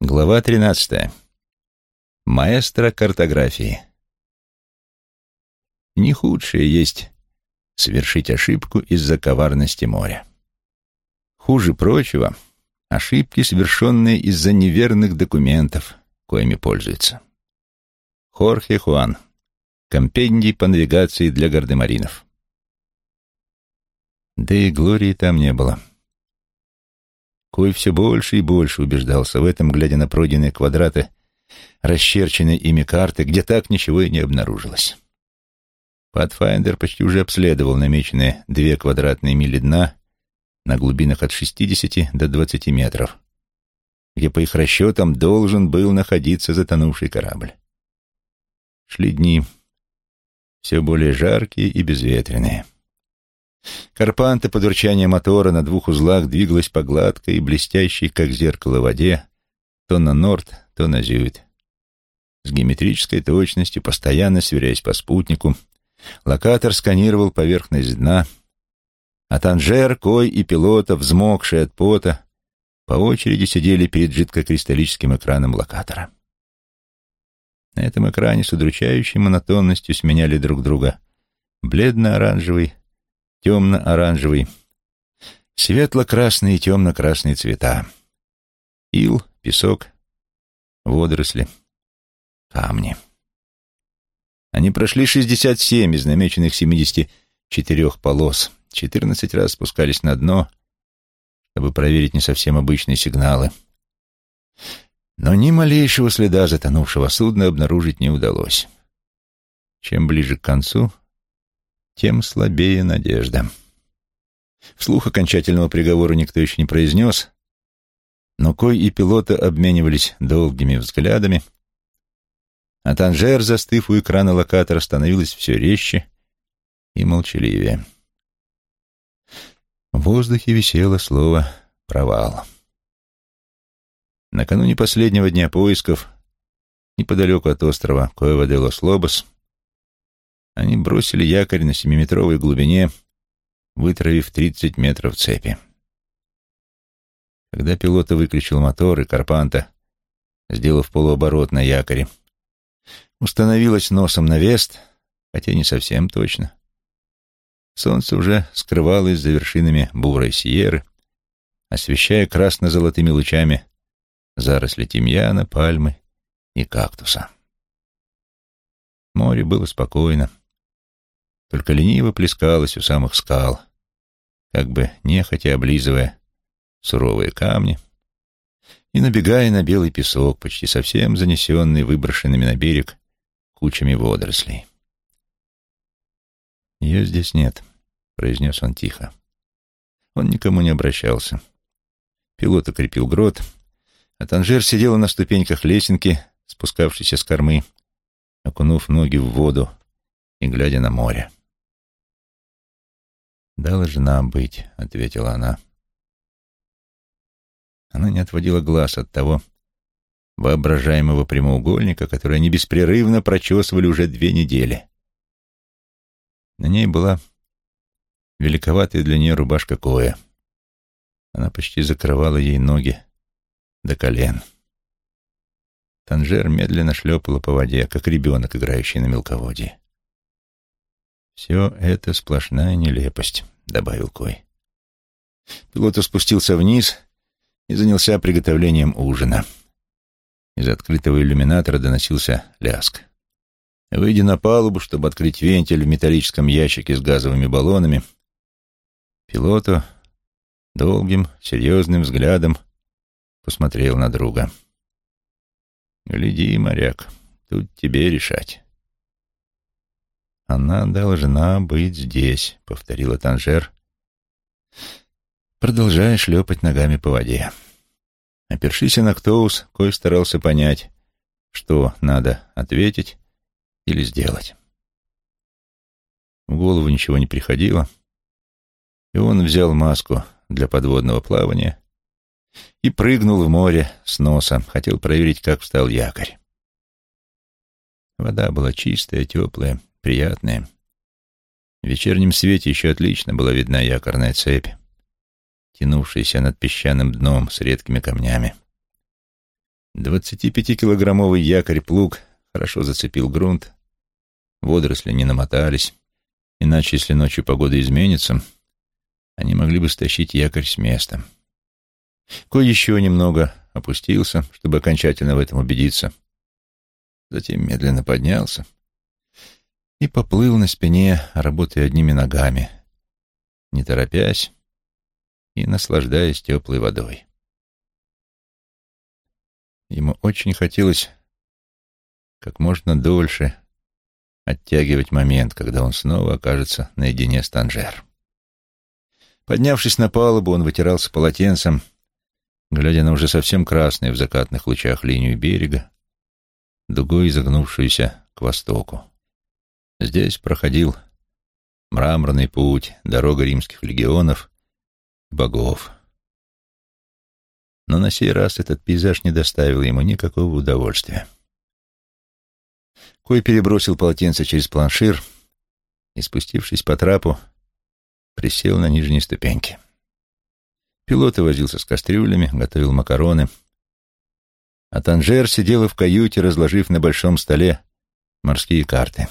Глава 13. Маэстро картографии. Не худшее есть совершить ошибку из-за коварности моря. Хуже прочего — ошибки, совершенные из-за неверных документов, коими пользуются. Хорхе Хуан. Компендий по навигации для гардемаринов. Да и Глории там не было. Кой все больше и больше убеждался в этом, глядя на пройденные квадраты, расчерченные ими карты, где так ничего и не обнаружилось. Патфайндер почти уже обследовал намеченные две квадратные мили дна на глубинах от 60 до 20 метров, где, по их расчетам, должен был находиться затонувший корабль. Шли дни, все более жаркие и безветренные. Карпанта под урчание мотора на двух узлах двигалась по гладкой и блестящей, как зеркало, воде, то на норд, то на зюит. С геометрической точностью, постоянно сверяясь по спутнику, локатор сканировал поверхность дна, а Танжер, Кой и пилота, взмокшие от пота, по очереди сидели перед жидкокристаллическим экраном локатора. На этом экране с удручающей монотонностью сменяли друг друга бледно-оранжевый, темно-оранжевый, светло-красные и темно-красные цвета, ил, песок, водоросли, камни. Они прошли 67 из намеченных 74 полос, 14 раз спускались на дно, чтобы проверить не совсем обычные сигналы. Но ни малейшего следа затонувшего судна обнаружить не удалось. Чем ближе к концу, тем слабее надежда. Вслух окончательного приговора никто еще не произнес, но Кой и пилота обменивались долгими взглядами, а Танжер, застыв у экрана локатора, становилась все резче и молчаливее. В воздухе висело слово «провал». Накануне последнего дня поисков, неподалеку от острова Куэва-де-Лос-Лобос, они бросили якорь на семиметровой глубине, вытравив 30 метров цепи. Когда Пилото выключил мотор, и Карпанта, сделав полуоборот на якоре, установилась носом на вест, хотя не совсем точно. Солнце уже скрывалось за вершинами бурой сьерры, освещая красно-золотыми лучами заросли тимьяна, пальмы и кактуса. Море было спокойно, только лениво плескалась у самых скал, как бы нехотя облизывая суровые камни и набегая на белый песок, почти совсем занесенный выброшенными на берег кучами водорослей. «Ее здесь нет», — произнес он тихо. Он никому не обращался. Пилот укрепил грот, а Танжер сидела на ступеньках лесенки, спускавшейся с кормы, окунув ноги в воду и глядя на море. «Должна быть», — ответила она. Она не отводила глаз от того воображаемого прямоугольника, который они беспрерывно прочесывали уже две недели. На ней была великоватая для нее рубашка Коя. Она почти закрывала ей ноги до колен. Танжер медленно шлепала по воде, как ребенок, играющий на мелководье. «Все это сплошная нелепость», — добавил Кой. Пилот спустился вниз и занялся приготовлением ужина. Из открытого иллюминатора доносился ляск. Выйдя на палубу, чтобы открыть вентиль в металлическом ящике с газовыми баллонами, пилоту долгим, серьезным взглядом посмотрел на друга. «Гляди, моряк, тут тебе решать». «Она должна быть здесь», — повторила Танжер, продолжая шлепать ногами по воде. Опершись на Ктоус, Кой старался понять, что надо ответить или сделать. В голову ничего не приходило, и он взял маску для подводного плавания и прыгнул в море с носа, хотел проверить, как встал якорь. Вода была чистая, теплая, приятные. В вечернем свете еще отлично была видна якорная цепь, тянувшаяся над песчаным дном с редкими камнями. Двадцатипятикилограммовый якорь-плуг хорошо зацепил грунт, водоросли не намотались, иначе, если ночью погода изменится, они могли бы стащить якорь с места. Кой еще немного опустился, чтобы окончательно в этом убедиться. Затем медленно поднялся и поплыл на спине, работая одними ногами, не торопясь и наслаждаясь теплой водой. Ему очень хотелось как можно дольше оттягивать момент, когда он снова окажется наедине с Танжер. Поднявшись на палубу, он вытирался полотенцем, глядя на уже совсем красную в закатных лучах линию берега, дугой изогнувшуюся к востоку. Здесь проходил мраморный путь, дорога римских легионов и богов. Но на сей раз этот пейзаж не доставил ему никакого удовольствия. Кой перебросил полотенце через планшир и, спустившись по трапу, присел на нижней ступеньке. Пилот возился с кастрюлями, готовил макароны. А Танжер сидела в каюте, разложив на большом столе морские карты.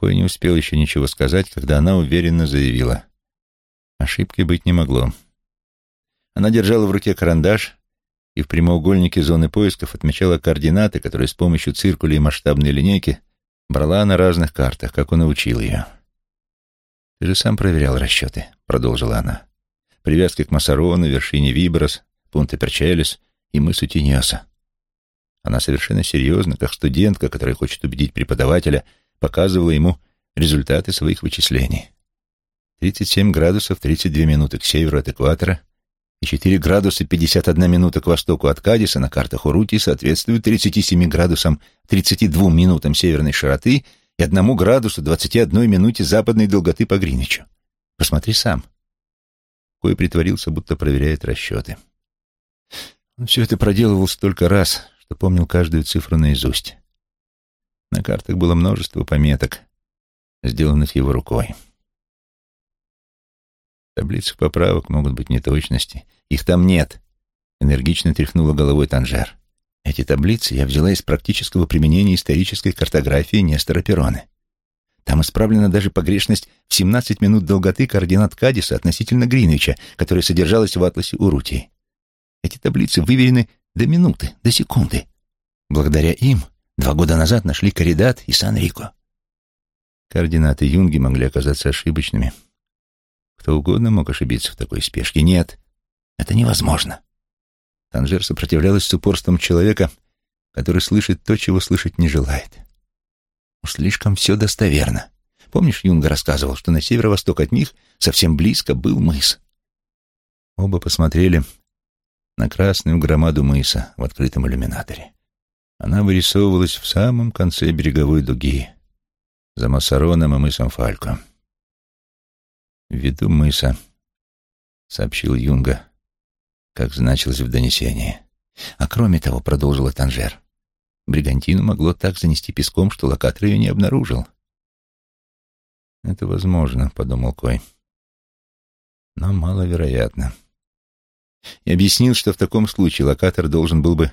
Кой не успел еще ничего сказать, когда она уверенно заявила. Ошибки быть не могло. Она держала в руке карандаш и в прямоугольнике зоны поисков отмечала координаты, которые с помощью циркуля и масштабной линейки брала на разных картах, как он научил ее. «Ты же сам проверял расчеты», — продолжила она привязки к Масарону, вершине Виброс, Пунта Перчелес и мысу Тиньоса. Она совершенно серьезно, как студентка, которая хочет убедить преподавателя, показывала ему результаты своих вычислений. 37 градусов 32 минуты к северу от экватора и 4 градуса 51 минута к востоку от Кадиса на картах Урути соответствуют 37 градусам 32 минутам северной широты и 1 градусу 21 минуте западной долготы по Гринвичу. Посмотри сам. Кой притворился, будто проверяет расчеты. Он все это проделывал столько раз, что помнил каждую цифру наизусть. На картах было множество пометок, сделанных его рукой. В таблицах поправок могут быть неточности. Их там нет, — энергично тряхнула головой Танжер. Эти таблицы я взяла из практического применения исторической картографии Нестора Перроне. Там исправлена даже погрешность в 17 минут долготы координат Кадиса относительно Гринвича, которая содержалась в атласе Урутии. Эти таблицы выверены до минуты, до секунды. Благодаря им два года назад нашли Коридат и Сан-Рико. Координаты Юнги могли оказаться ошибочными. Кто угодно мог ошибиться в такой спешке. Нет, это невозможно. Танжер сопротивлялась с упорством человека, который слышит то, чего слышать не желает. Уж слишком все достоверно. Помнишь, Юнга рассказывал, что на северо-восток от них совсем близко был мыс? Оба посмотрели на красную громаду мыса в открытом иллюминаторе. Она вырисовывалась в самом конце береговой дуги, за Массароном и мысом Фалько. «В виду мыса», — сообщил Юнга, как значилось в донесении. «А кроме того», — продолжила Танжер, Бригантину могло так занести песком, что локатор ее не обнаружил. «Это возможно», — подумал Кой. «Но маловероятно». И объяснил, что в таком случае локатор должен был бы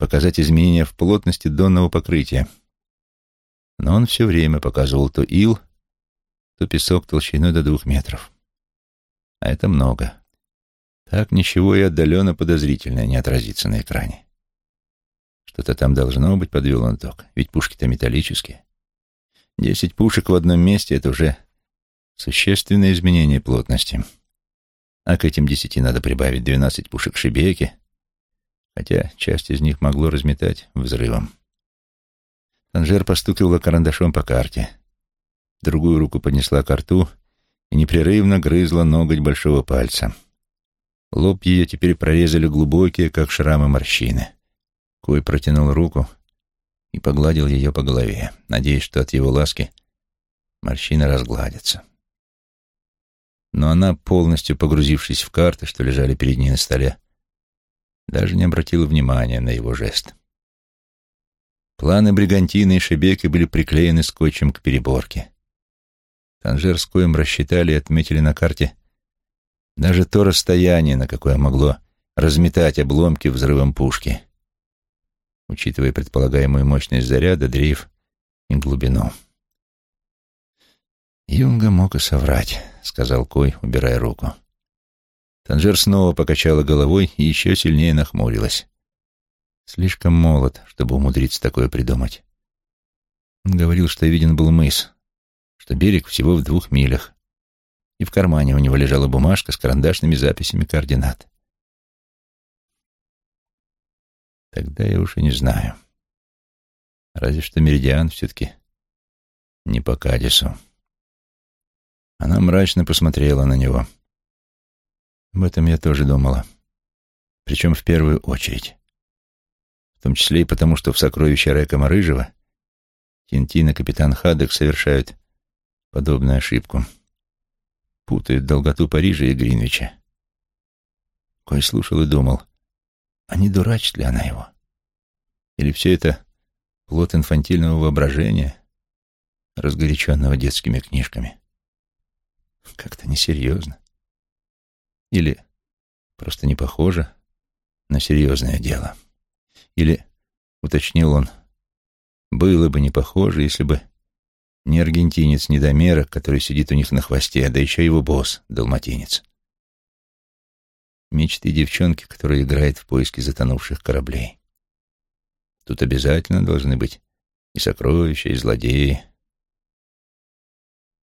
показать изменения в плотности донного покрытия. Но он все время показывал то ил, то песок толщиной до двух метров. А это много. Так ничего и отдаленно подозрительное не отразится на экране. Что-то там должно быть, подвел он итог. Ведь пушки-то металлические. Десять пушек в одном месте — это уже существенное изменение плотности. А к этим десяти надо прибавить двенадцать пушек шибеки, хотя часть из них могло разметать взрывом. Танжер постукивала карандашом по карте. Другую руку поднесла к рту и непрерывно грызла ноготь большого пальца. Лоб ее теперь прорезали глубокие, как шрамы морщины. Кой протянул руку и погладил ее по голове, надеясь, что от его ласки морщины разгладятся. Но она, полностью погрузившись в карты, что лежали перед ней на столе, даже не обратила внимания на его жест. Планы Бригантины и Шебеки были приклеены скотчем к переборке. Танжер с Коем рассчитали и отметили на карте даже то расстояние, на какое могло разметать обломки взрывом пушки — учитывая предполагаемую мощность заряда, дрейф и глубину. «Юнга мог и соврать», — сказал Кой, убирая руку. Танжер снова покачала головой и еще сильнее нахмурилась. Слишком молод, чтобы умудриться такое придумать. Он говорил, что виден был мыс, что берег всего в двух милях, и в кармане у него лежала бумажка с карандашными записями координат. Тогда я уж и не знаю. Разве что Меридиан все-таки не по Кадису. Она мрачно посмотрела на него. Об этом я тоже думала. Причем в первую очередь. В том числе и потому, что в сокровище Рекома Рыжего Тинтин и капитан Хадек совершают подобную ошибку. Путают долготу Парижа и Гринвича. Кой слушал и думал, а не дурачит ли она его? Или все это плод инфантильного воображения, разгоряченного детскими книжками? Как-то несерьезно. Или просто не похоже на серьезное дело. Или, уточнил он, было бы не похоже, если бы не аргентинец-недомерок, который сидит у них на хвосте, да еще его босс, далматинец. Мечты девчонки, которая играет в поиске затонувших кораблей. Тут обязательно должны быть и сокровища, и злодеи.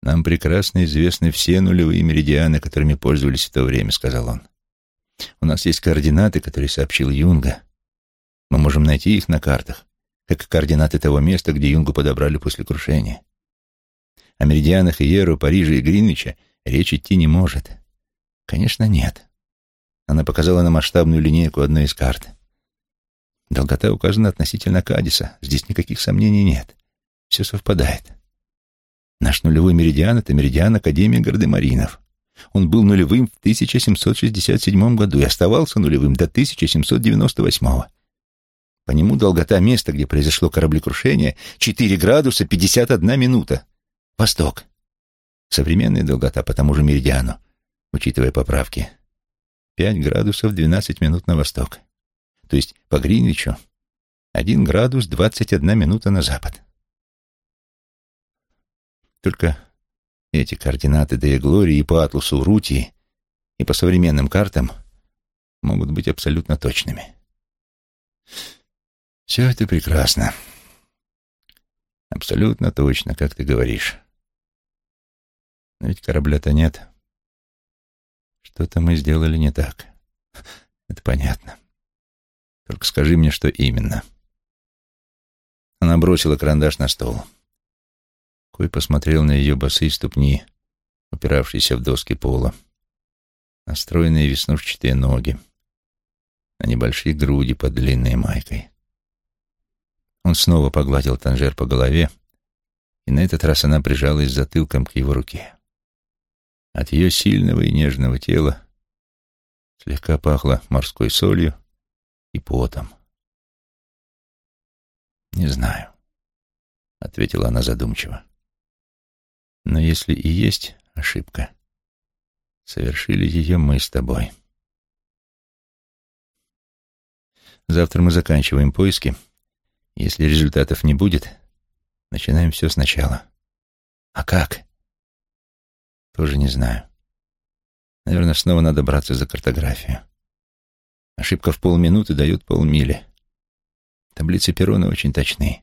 «Нам прекрасно известны все нулевые меридианы, которыми пользовались в то время», — сказал он. «У нас есть координаты, которые сообщил Юнга. Мы можем найти их на картах, как координаты того места, где Юнгу подобрали после крушения. О меридианах Иеру, Парижа и Гринвича речь идти не может. Конечно, нет. Она показала на масштабную линейку одной из карт. Долгота указана относительно Кадиса. Здесь никаких сомнений нет. Все совпадает. Наш нулевой меридиан — это меридиан Академии Гардемаринов. Он был нулевым в 1767 году и оставался нулевым до 1798. По нему долгота места, где произошло кораблекрушение, 4 градуса 51 минута. Восток. Современная долгота по тому же меридиану, учитывая поправки. 5 градусов 12 минут на восток. То есть по Гринвичу 1 градус 21 минута на запад. Только эти координаты Дея Глории и по атласу Рутии, и по современным картам могут быть абсолютно точными. Все это прекрасно. Абсолютно точно, как ты говоришь. Но ведь корабля-то нет. Что-то мы сделали не так. Это понятно. Только скажи мне, что именно. Она бросила карандаш на стол. Кой посмотрел на ее босые ступни, упиравшиеся в доски пола, на стройные веснушчатые ноги, на небольшие груди под длинной майкой. Он снова погладил Танжер по голове, и на этот раз она прижалась затылком к его руке. От ее сильного и нежного тела слегка пахло морской солью и потом. «Не знаю», — ответила она задумчиво. Но если и есть ошибка, совершили ее мы с тобой. Завтра мы заканчиваем поиски. Если результатов не будет, начинаем все сначала. А как? Тоже не знаю. Наверное, снова надо браться за картографию. Ошибка в полминуты дает полмили. Таблицы Перона очень точны.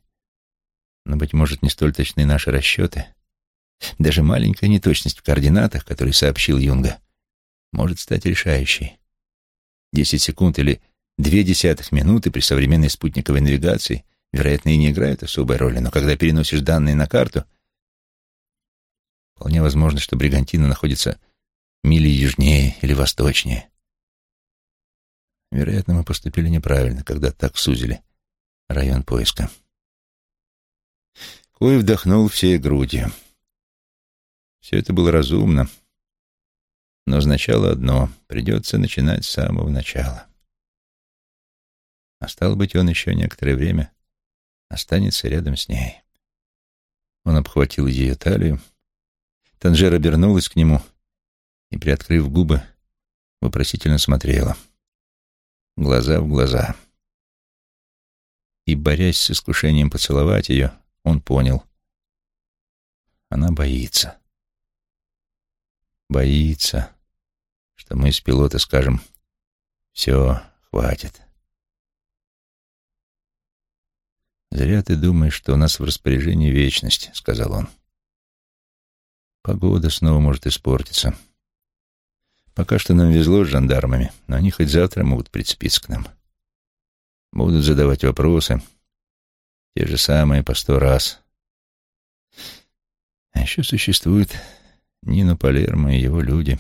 Но, быть может, не столь точны наши расчеты — даже маленькая неточность в координатах, которые сообщил Юнга, может стать решающей. Десять секунд или две десятых минуты при современной спутниковой навигации, вероятно, и не играют особой роли, но когда переносишь данные на карту, вполне возможно, что Бригантина находится мили южнее или восточнее. Вероятно, мы поступили неправильно, когда так сузили район поиска. Кой вдохнул всей грудью. Все это было разумно, но означало одно — придется начинать с самого начала. А стало быть, он еще некоторое время останется рядом с ней. Он обхватил ее талию. Танжер обернулась к нему и, приоткрыв губы, вопросительно смотрела. Глаза в глаза. И, борясь с искушением поцеловать ее, он понял. Она боится. Боится, что мы с пилота скажем «все, хватит». «Зря ты думаешь, что у нас в распоряжении вечность», — сказал он. «Погода снова может испортиться. Пока что нам везло с жандармами, но они хоть завтра могут прицепиться к нам. Будут задавать вопросы, те же самые по сто раз. А еще существует Нино Палермо и его люди».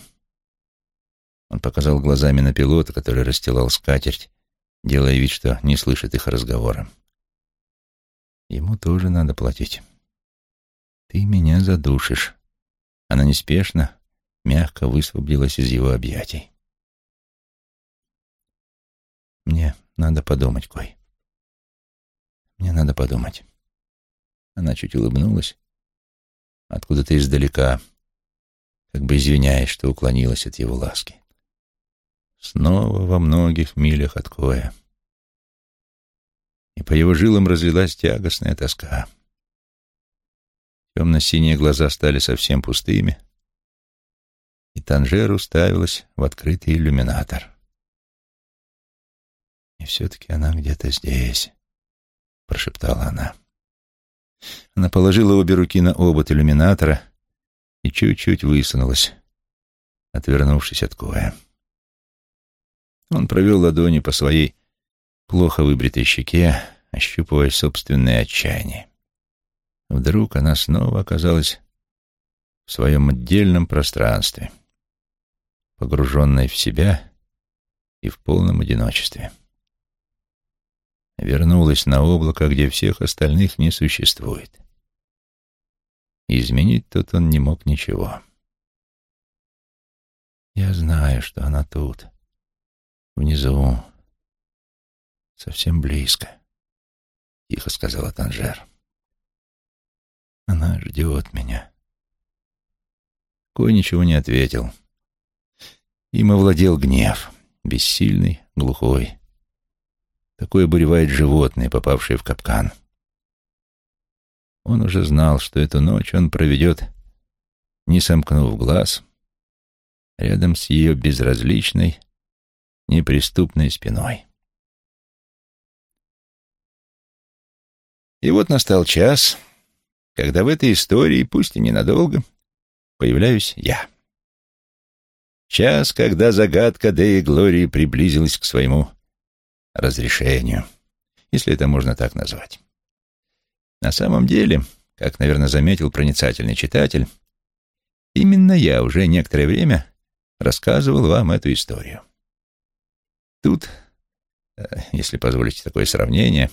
Он показал глазами на пилота, который расстилал скатерть, делая вид, что не слышит их разговора. Ему тоже надо платить. Ты меня задушишь. Она неспешно, мягко высвободилась из его объятий. Мне надо подумать, Кой. Мне надо подумать. Она чуть улыбнулась, откуда-то издалека, как бы извиняясь, что уклонилась от его ласки. Снова во многих милях от Коя и по его жилам разлилась тягостная тоска. Темно-синие глаза стали совсем пустыми, и Танжер уставилась в открытый иллюминатор. «И все-таки она где-то здесь», — прошептала она. Она положила обе руки на обод иллюминатора и чуть-чуть высунулась, отвернувшись от Коя. Он провел ладони по своей плохо выбритой щеке, ощупывая собственное отчаяние. Вдруг она снова оказалась в своем отдельном пространстве, погруженной в себя и в полном одиночестве. Вернулась на облако, где всех остальных не существует. И изменить тут он не мог ничего. Я знаю, что она тут, внизу, совсем близко, — тихо сказала Танжер. Она ждет меня. Кой ничего не ответил. Им овладел гнев, бессильный, глухой. Такое буревает животное, попавшее в капкан. Он уже знал, что эту ночь он проведет, не сомкнув глаз, рядом с ее безразличной, неприступной спиной. И вот настал час, когда в этой истории, пусть и ненадолго, появляюсь я. Час, когда загадка Деи Глории приблизилась к своему разрешению, если это можно так назвать. На самом деле, как, наверное, заметил проницательный читатель, именно я уже некоторое время рассказывал вам эту историю. Тут, э, если позволите такое сравнение,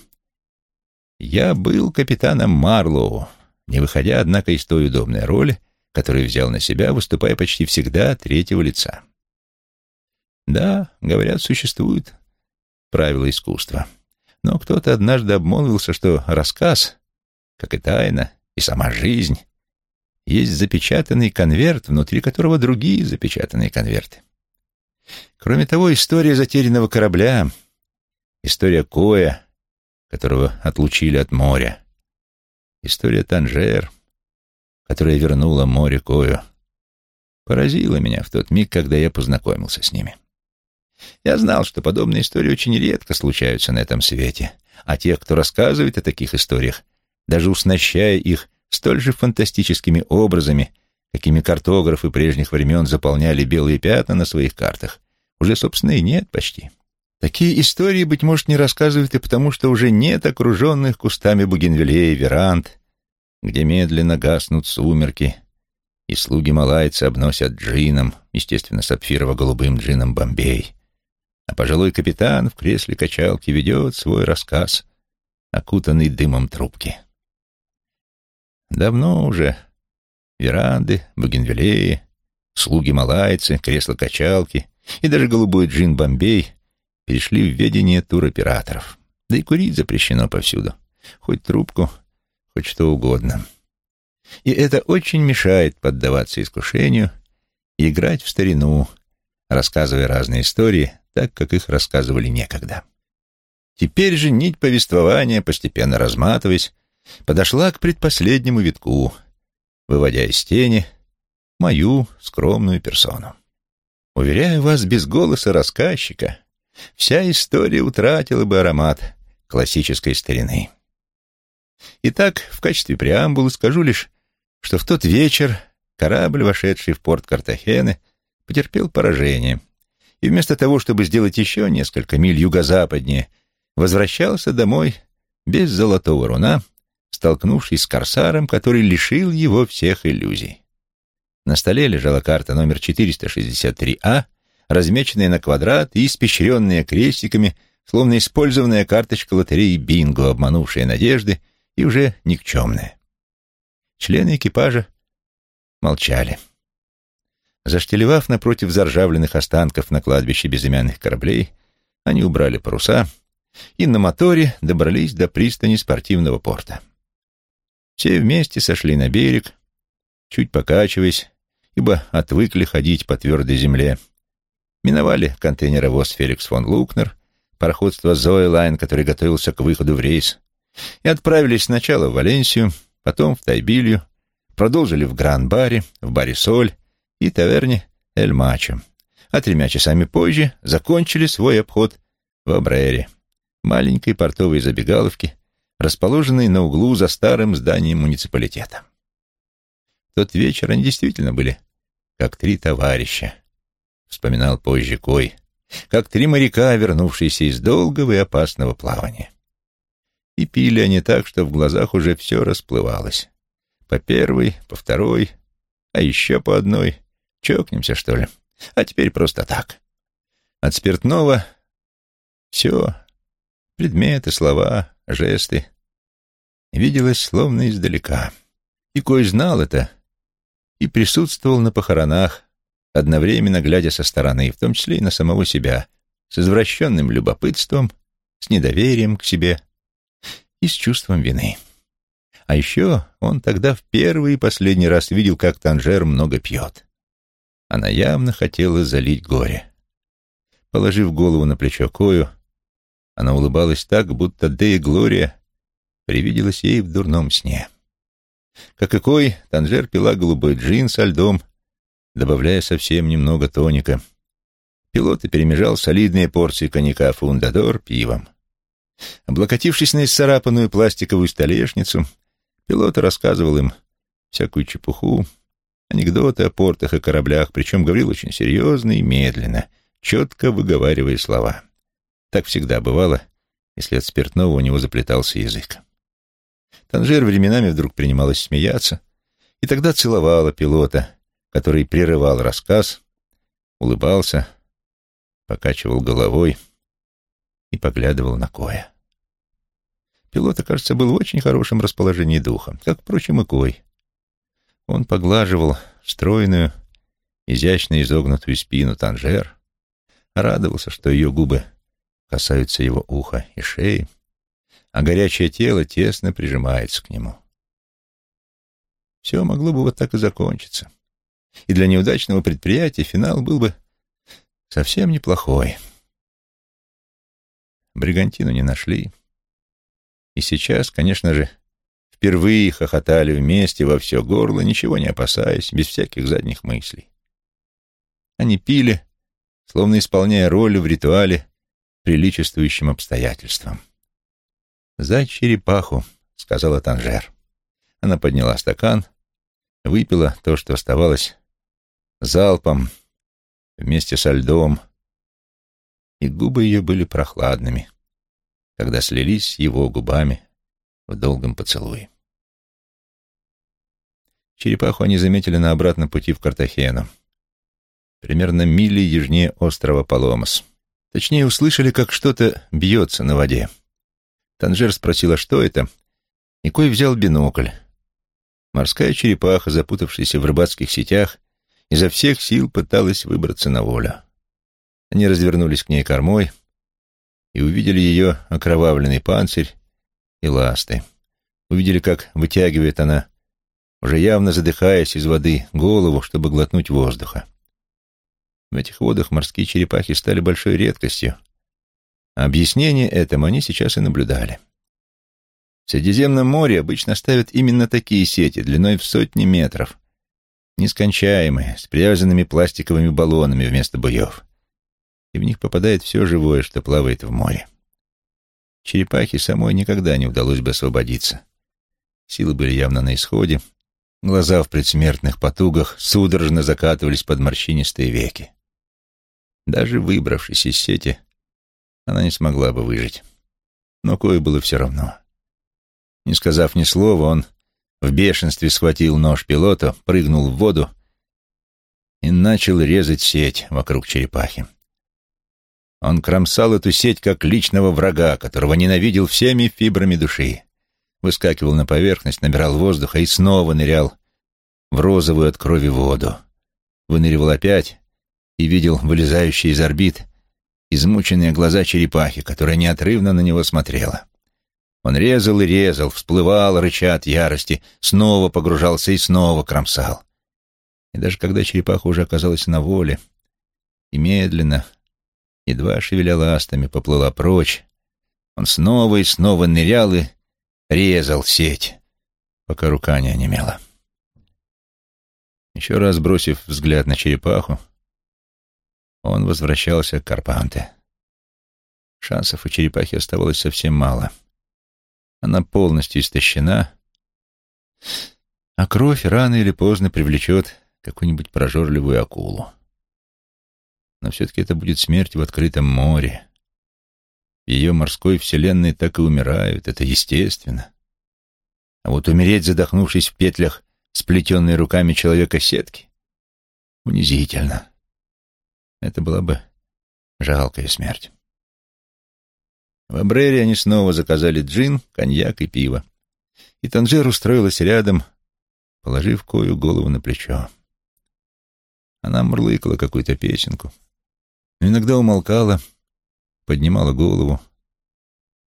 я был капитаном Марлоу, не выходя, однако, из той удобной роли, которую взял на себя, выступая почти всегда третьего лица. Да, говорят, существуют правила искусства. Но кто-то однажды обмолвился, что рассказ, как и тайна, и сама жизнь, есть запечатанный конверт, внутри которого другие запечатанные конверты. Кроме того, история затерянного корабля, история Коя, которого отлучили от моря. История Танжер, которая вернула море Кою, поразила меня в тот миг, когда я познакомился с ними. Я знал, что подобные истории очень редко случаются на этом свете, а тех, кто рассказывает о таких историях, даже уснащая их столь же фантастическими образами, какими картографы прежних времен заполняли белые пятна на своих картах, уже, собственно, и нет почти. Такие истории, быть может, не рассказывают и потому, что уже нет окруженных кустами бугенвилей веранд, где медленно гаснут сумерки, и слуги малайцы обносят джином, естественно, сапфирово-голубым джином Бомбей. А пожилой капитан в кресле качалки ведет свой рассказ, окутанный дымом трубки. Давно уже веранды, бугенвилеи, слуги малайцы, кресло-качалки и даже голубой джин Бомбей перешли в ведение туроператоров. Да и курить запрещено повсюду. Хоть трубку, хоть что угодно. И это очень мешает поддаваться искушению и играть в старину, рассказывая разные истории так, как их рассказывали некогда. Теперь же нить повествования, постепенно разматываясь, подошла к предпоследнему витку, выводя из тени мою скромную персону. Уверяю вас, без голоса рассказчика вся история утратила бы аромат классической старины. Итак, в качестве преамбулы скажу лишь, что в тот вечер корабль, вошедший в порт Картахены, потерпел поражение, и вместо того, чтобы сделать еще несколько миль юго-западнее, возвращался домой без золотого руна, столкнувшись с корсаром, который лишил его всех иллюзий. На столе лежала карта номер 463А, размеченная на квадрат и испещренная крестиками, словно использованная карточка лотереи «Бинго», обманувшая надежды и уже никчемная. Члены экипажа молчали. Заштелевав напротив заржавленных останков на кладбище безымянных кораблей, они убрали паруса и на моторе добрались до пристани спортивного порта. Все вместе сошли на берег, чуть покачиваясь, ибо отвыкли ходить по твердой земле. Миновали контейнеровоз «Феликс фон Лукнер», пароходство «Зои Лайн», который готовился к выходу в рейс, и отправились сначала в Валенсию, потом в Тайбилью, продолжили в Гран-баре, в баре «Соль» и таверне «Эль Мачо», а тремя часами позже закончили свой обход в Абрере, маленькой портовой забегаловке, расположенной на углу за старым зданием муниципалитета. В тот вечер они действительно были как три товарища, вспоминал позже Кой, как три моряка, вернувшиеся из долгого и опасного плавания. И пили они так, что в глазах уже все расплывалось. По первой, по второй, а еще по одной. Чокнемся, что ли? А теперь просто так. От спиртного все, предметы, слова, жесты, виделось словно издалека. И Кой знал это и присутствовал на похоронах, одновременно глядя со стороны, в том числе и на самого себя, с извращенным любопытством, с недоверием к себе и с чувством вины. А еще он тогда в первый и последний раз видел, как Танжер много пьет. Она явно хотела залить горе. Положив голову на плечо Кою, она улыбалась так, будто Дея Глория привиделась ей в дурном сне. Как и Кой, Танжер пила голубой джин со льдом, добавляя совсем немного тоника. Пилот и перемежал солидные порции коньяка «Фундадор» пивом. Облокотившись на исцарапанную пластиковую столешницу, пилот рассказывал им всякую чепуху, анекдоты о портах и кораблях, причем говорил очень серьезно и медленно, четко выговаривая слова. Так всегда бывало, если от спиртного у него заплетался язык. Танжер временами вдруг принималась смеяться, и тогда целовала пилота, который прерывал рассказ, улыбался, покачивал головой и поглядывал на Коя. Пилот, кажется, был в очень хорошем расположении духа, как, впрочем, и Кой. Он поглаживал стройную, изящно изогнутую спину Танжер, радовался, что ее губы касаются его уха и шеи, а горячее тело тесно прижимается к нему. Все могло бы вот так и закончиться. И для неудачного предприятия финал был бы совсем неплохой. Бригантину не нашли. И сейчас, конечно же, впервые хохотали вместе во все горло, ничего не опасаясь, без всяких задних мыслей. Они пили, словно исполняя роль в ритуале, приличествующим обстоятельствам. «За черепаху», — сказала Танжер. Она подняла стакан, выпила то, что оставалось, залпом, вместе со льдом, и губы ее были прохладными, когда слились с его губами в долгом поцелуе. Черепаху они заметили на обратном пути в Картахену, примерно мили южнее острова Паломас. Точнее, услышали, как что-то бьется на воде. Танжер спросила, что это, и Кой взял бинокль. Морская черепаха, запутавшаяся в рыбацких сетях, изо всех сил пыталась выбраться на волю. Они развернулись к ней кормой и увидели ее окровавленный панцирь и ласты. Увидели, как вытягивает она, уже явно задыхаясь из воды, голову, чтобы глотнуть воздуха. В этих водах морские черепахи стали большой редкостью, Объяснение этому они сейчас и наблюдали. В Средиземном море обычно ставят именно такие сети длиной в сотни метров, нескончаемые, с привязанными пластиковыми баллонами вместо буев. И в них попадает все живое, что плавает в море. Черепахе самой никогда не удалось бы освободиться. Силы были явно на исходе, глаза в предсмертных потугах судорожно закатывались под морщинистые веки. Даже выбравшись из сети, она не смогла бы выжить. Но кое было все равно. Не сказав ни слова, он в бешенстве схватил нож пилота, прыгнул в воду и начал резать сеть вокруг черепахи. Он кромсал эту сеть как личного врага, которого ненавидел всеми фибрами души. Выскакивал на поверхность, набирал воздуха и снова нырял в розовую от крови воду. Выныривал опять и видел вылезающие из орбит измученные глаза черепахи, которая неотрывно на него смотрела. Он резал и резал, всплывал, рыча от ярости, снова погружался и снова кромсал. И даже когда черепаха уже оказалась на воле и медленно, едва шевеля ластами, поплыла прочь, он снова и снова нырял и резал сеть, пока рука не онемела. Еще раз бросив взгляд на черепаху, он возвращался к Карпанте. Шансов у черепахи оставалось совсем мало. Она полностью истощена, а кровь рано или поздно привлечет какую-нибудь прожорливую акулу. Но все-таки это будет смерть в открытом море. В ее морской вселенной так и умирают, это естественно. А вот умереть, задохнувшись в петлях, сплетенной руками человека сетки, унизительно. Это была бы жалкая смерть. В Абрере они снова заказали джин, коньяк и пиво. И Танжер устроилась рядом, положив Кою голову на плечо. Она мурлыкала какую-то песенку, но иногда умолкала, поднимала голову,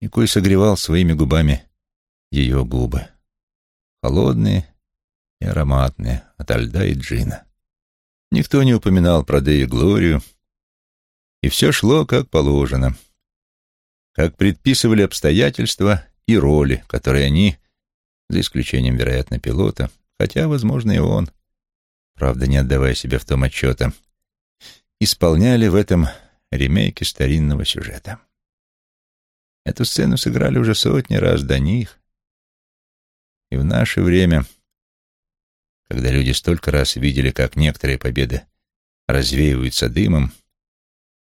и Кой согревал своими губами ее губы, холодные и ароматные, ото льда и джина. Никто не упоминал про Дея Глорию, и все шло как положено, как предписывали обстоятельства и роли, которые они, за исключением, вероятно, пилота, хотя, возможно, и он, правда, не отдавая себе в том отчета, исполняли в этом ремейке старинного сюжета. Эту сцену сыграли уже сотни раз до них, и в наше время — когда люди столько раз видели, как некоторые победы развеиваются дымом,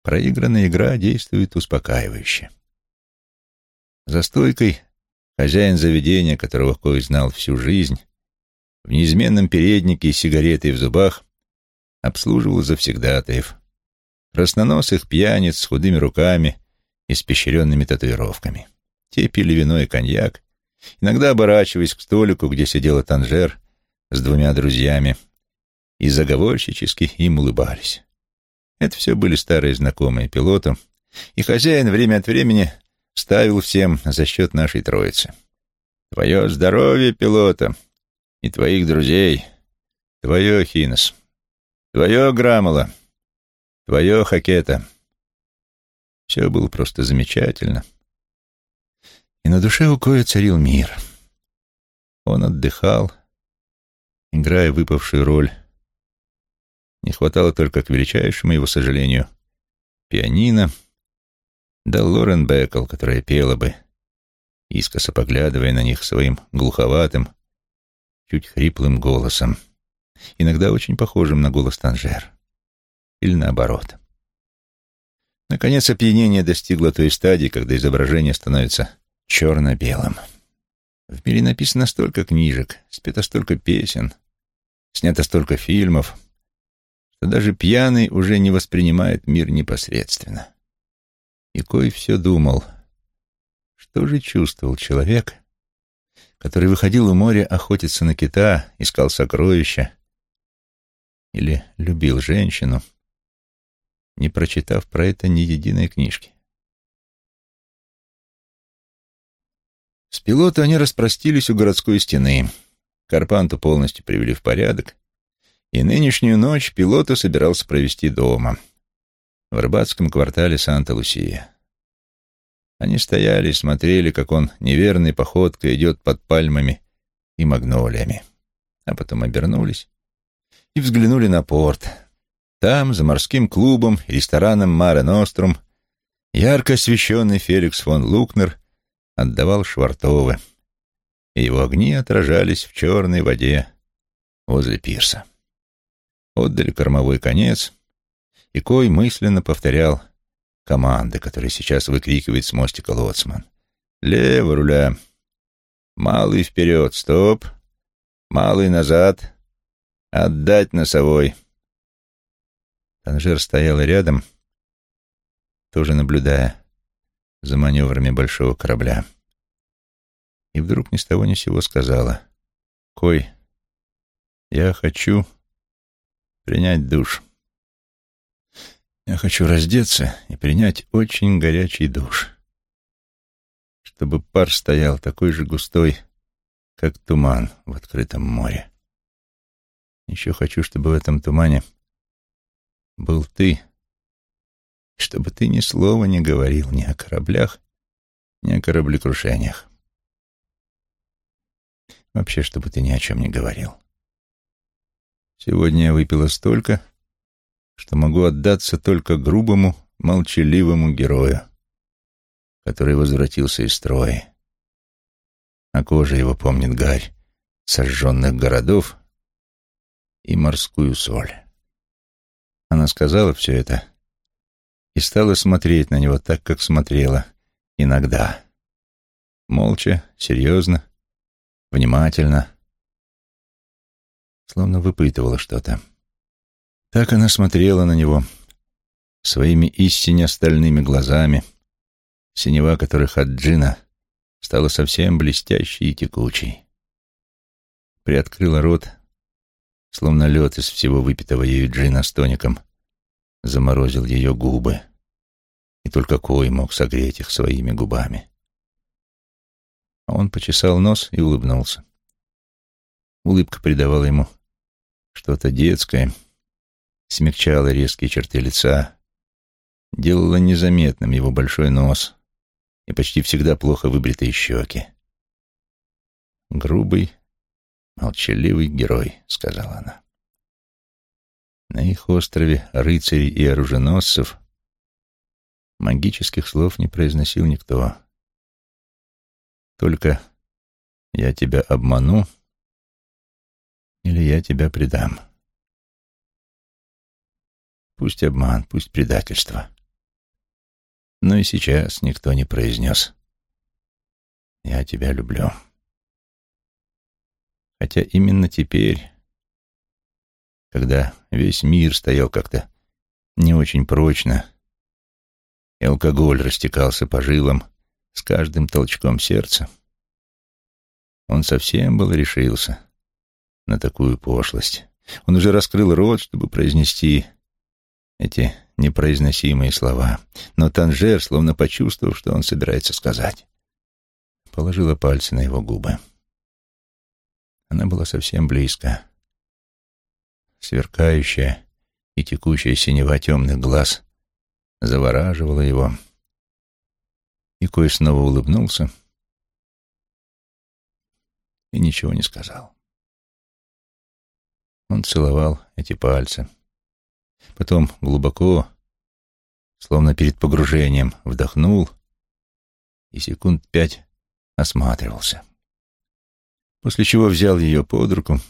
проигранная игра действует успокаивающе. За стойкой хозяин заведения, которого Кой знал всю жизнь, в неизменном переднике и сигаретой в зубах обслуживал завсегдатаев, красноносых пьяниц с худыми руками и спещренными татуировками. Те пили вино и коньяк, иногда оборачиваясь к столику, где сидела Танжер, с двумя друзьями и заговорщически им улыбались. Это все были старые знакомые пилота, и хозяин время от времени ставил всем за счет нашей троицы. «Твое здоровье, пилота, и твоих друзей, твое, Хинос, твое, Грамола, твое, Хакета». Все было просто замечательно. И на душе у Коя царил мир. Он отдыхал, играя выпавшую роль. Не хватало только, к величайшему его сожалению, пианино, да Лорен Беккл, которая пела бы, искоса поглядывая на них своим глуховатым, чуть хриплым голосом, иногда очень похожим на голос Танжер. Или наоборот. Наконец, опьянение достигло той стадии, когда изображение становится черно-белым. В мире написано столько книжек, спето столько песен, снято столько фильмов, что даже пьяный уже не воспринимает мир непосредственно. И Кой все думал, что же чувствовал человек, который выходил в море охотиться на кита, искал сокровища или любил женщину, не прочитав про это ни единой книжки. С пилота они распростились у городской стены — Карпанту полностью привели в порядок, и нынешнюю ночь пилоту собирался провести дома, в рыбацком квартале Санта-Лусия. Они стояли и смотрели, как он неверной походкой идет под пальмами и магнолиями, а потом обернулись и взглянули на порт. Там, за морским клубом и рестораном «Маре Нострум», ярко освещенный Феликс фон Лукнер отдавал швартовы, и его огни отражались в черной воде возле пирса. Отдали кормовой конец, и Кой мысленно повторял команды, которые сейчас выкрикивает с мостика лоцман. «Лево руля! Малый вперед! Стоп! Малый назад! Отдать носовой!» Танжер стоял рядом, тоже наблюдая за маневрами большого корабля. И вдруг ни с того ни сего сказала. «Кой, я хочу принять душ. Я хочу раздеться и принять очень горячий душ, чтобы пар стоял такой же густой, как туман в открытом море. Еще хочу, чтобы в этом тумане был ты, чтобы ты ни слова не говорил ни о кораблях, ни о кораблекрушениях. Вообще, чтобы ты ни о чем не говорил. Сегодня я выпила столько, что могу отдаться только грубому, молчаливому герою, который возвратился из строя. А кожа его помнит гарь сожженных городов и морскую соль. Она сказала все это и стала смотреть на него так, как смотрела иногда. Молча, серьезно, внимательно, словно выпытывала что-то. Так она смотрела на него своими истинно стальными глазами, синева которых от джина стала совсем блестящей и текучей. Приоткрыла рот, словно лед из всего выпитого ею джина с тоником, заморозил ее губы, и только Кой мог согреть их своими губами. Он почесал нос и улыбнулся. Улыбка придавала ему что-то детское, смягчала резкие черты лица, делала незаметным его большой нос и почти всегда плохо выбритые щеки. «Грубый, молчаливый герой», — сказала она. На их острове рыцарей и оруженосцев магических слов не произносил никто. Только «я тебя обману» или я тебя предам. Пусть обман, пусть предательство. Но и сейчас никто не произнес «Я тебя люблю». Хотя именно теперь, когда весь мир стоял как-то не очень прочно, и алкоголь растекался по жилам с каждым толчком сердца, он совсем был решился на такую пошлость. Он уже раскрыл рот, чтобы произнести эти непроизносимые слова, но Танжер, словно почувствовав, что он собирается сказать, положила пальцы на его губы. Она была совсем близко. Сверкающая и текущая синева темных глаз завораживала его. И Кой снова улыбнулся и ничего не сказал. Он целовал эти пальцы. Потом глубоко, словно перед погружением, вдохнул и секунд пять осматривался. После чего взял ее под руку,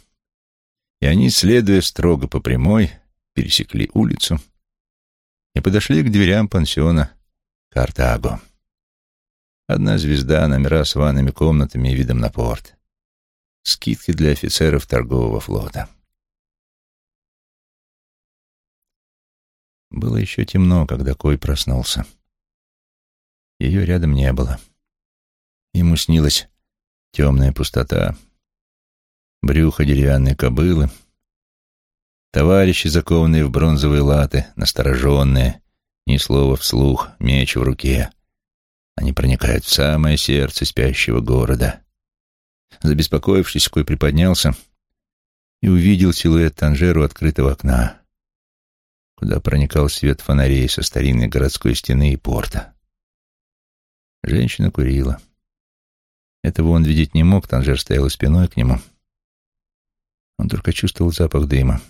и они, следуя строго по прямой, пересекли улицу и подошли к дверям пансиона Картаго. Одна звезда, номера с ванными комнатами и видом на порт. Скидки для офицеров торгового флота. Было еще темно, когда Кой проснулся. Ее рядом не было. Ему снилась темная пустота, брюхо деревянной кобылы, товарищи, закованные в бронзовые латы, настороженные, ни слова вслух, меч в руке. Они проникают в самое сердце спящего города. Забеспокоившись, Кой приподнялся и увидел силуэт Танжеру открытого окна куда проникал свет фонарей со старинной городской стены и порта. Женщина курила. Этого он видеть не мог, Танжер стоял спиной к нему. Он только чувствовал запах дыма.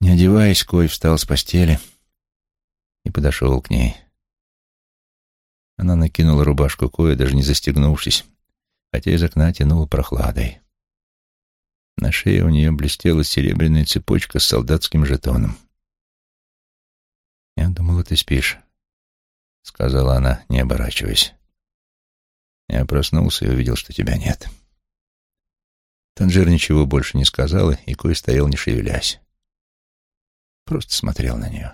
Не одеваясь, Кой встал с постели и подошел к ней. Она накинула рубашку Коя, даже не застегнувшись, хотя из окна тянула прохладой. На шее у нее блестела серебряная цепочка с солдатским жетоном. «Я думала, ты спишь», — сказала она, не оборачиваясь. Я проснулся и увидел, что тебя нет. Танжер ничего больше не сказала, и Кой стоял, не шевелясь. Просто смотрел на нее.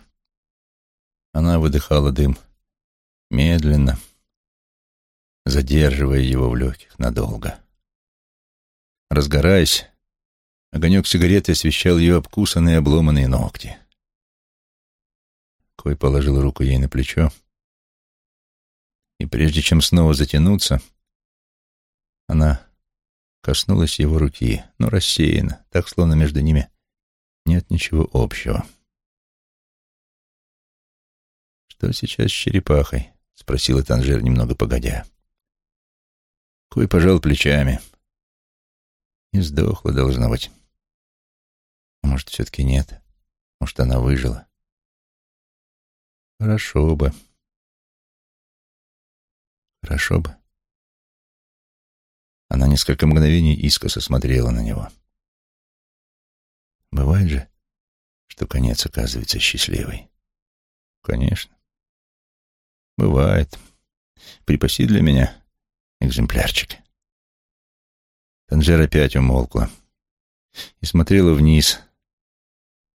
Она выдыхала дым медленно, задерживая его в легких надолго. Разгораясь, огонек сигареты освещал ее обкусанные обломанные ногти. Кой положил руку ей на плечо, и прежде чем снова затянуться, она коснулась его руки, но рассеянно, так, словно между ними нет ничего общего. «Что сейчас с черепахой?» — спросила Танжер немного погодя. Кой пожал плечами. И сдохла, должно быть. Может, все-таки нет. Может, она выжила. Хорошо бы. Хорошо бы. Она несколько мгновений искоса смотрела на него. Бывает же, что конец оказывается счастливый. Конечно. Бывает. Припаси для меня экземплярчик. Танжер опять умолкла и смотрела вниз,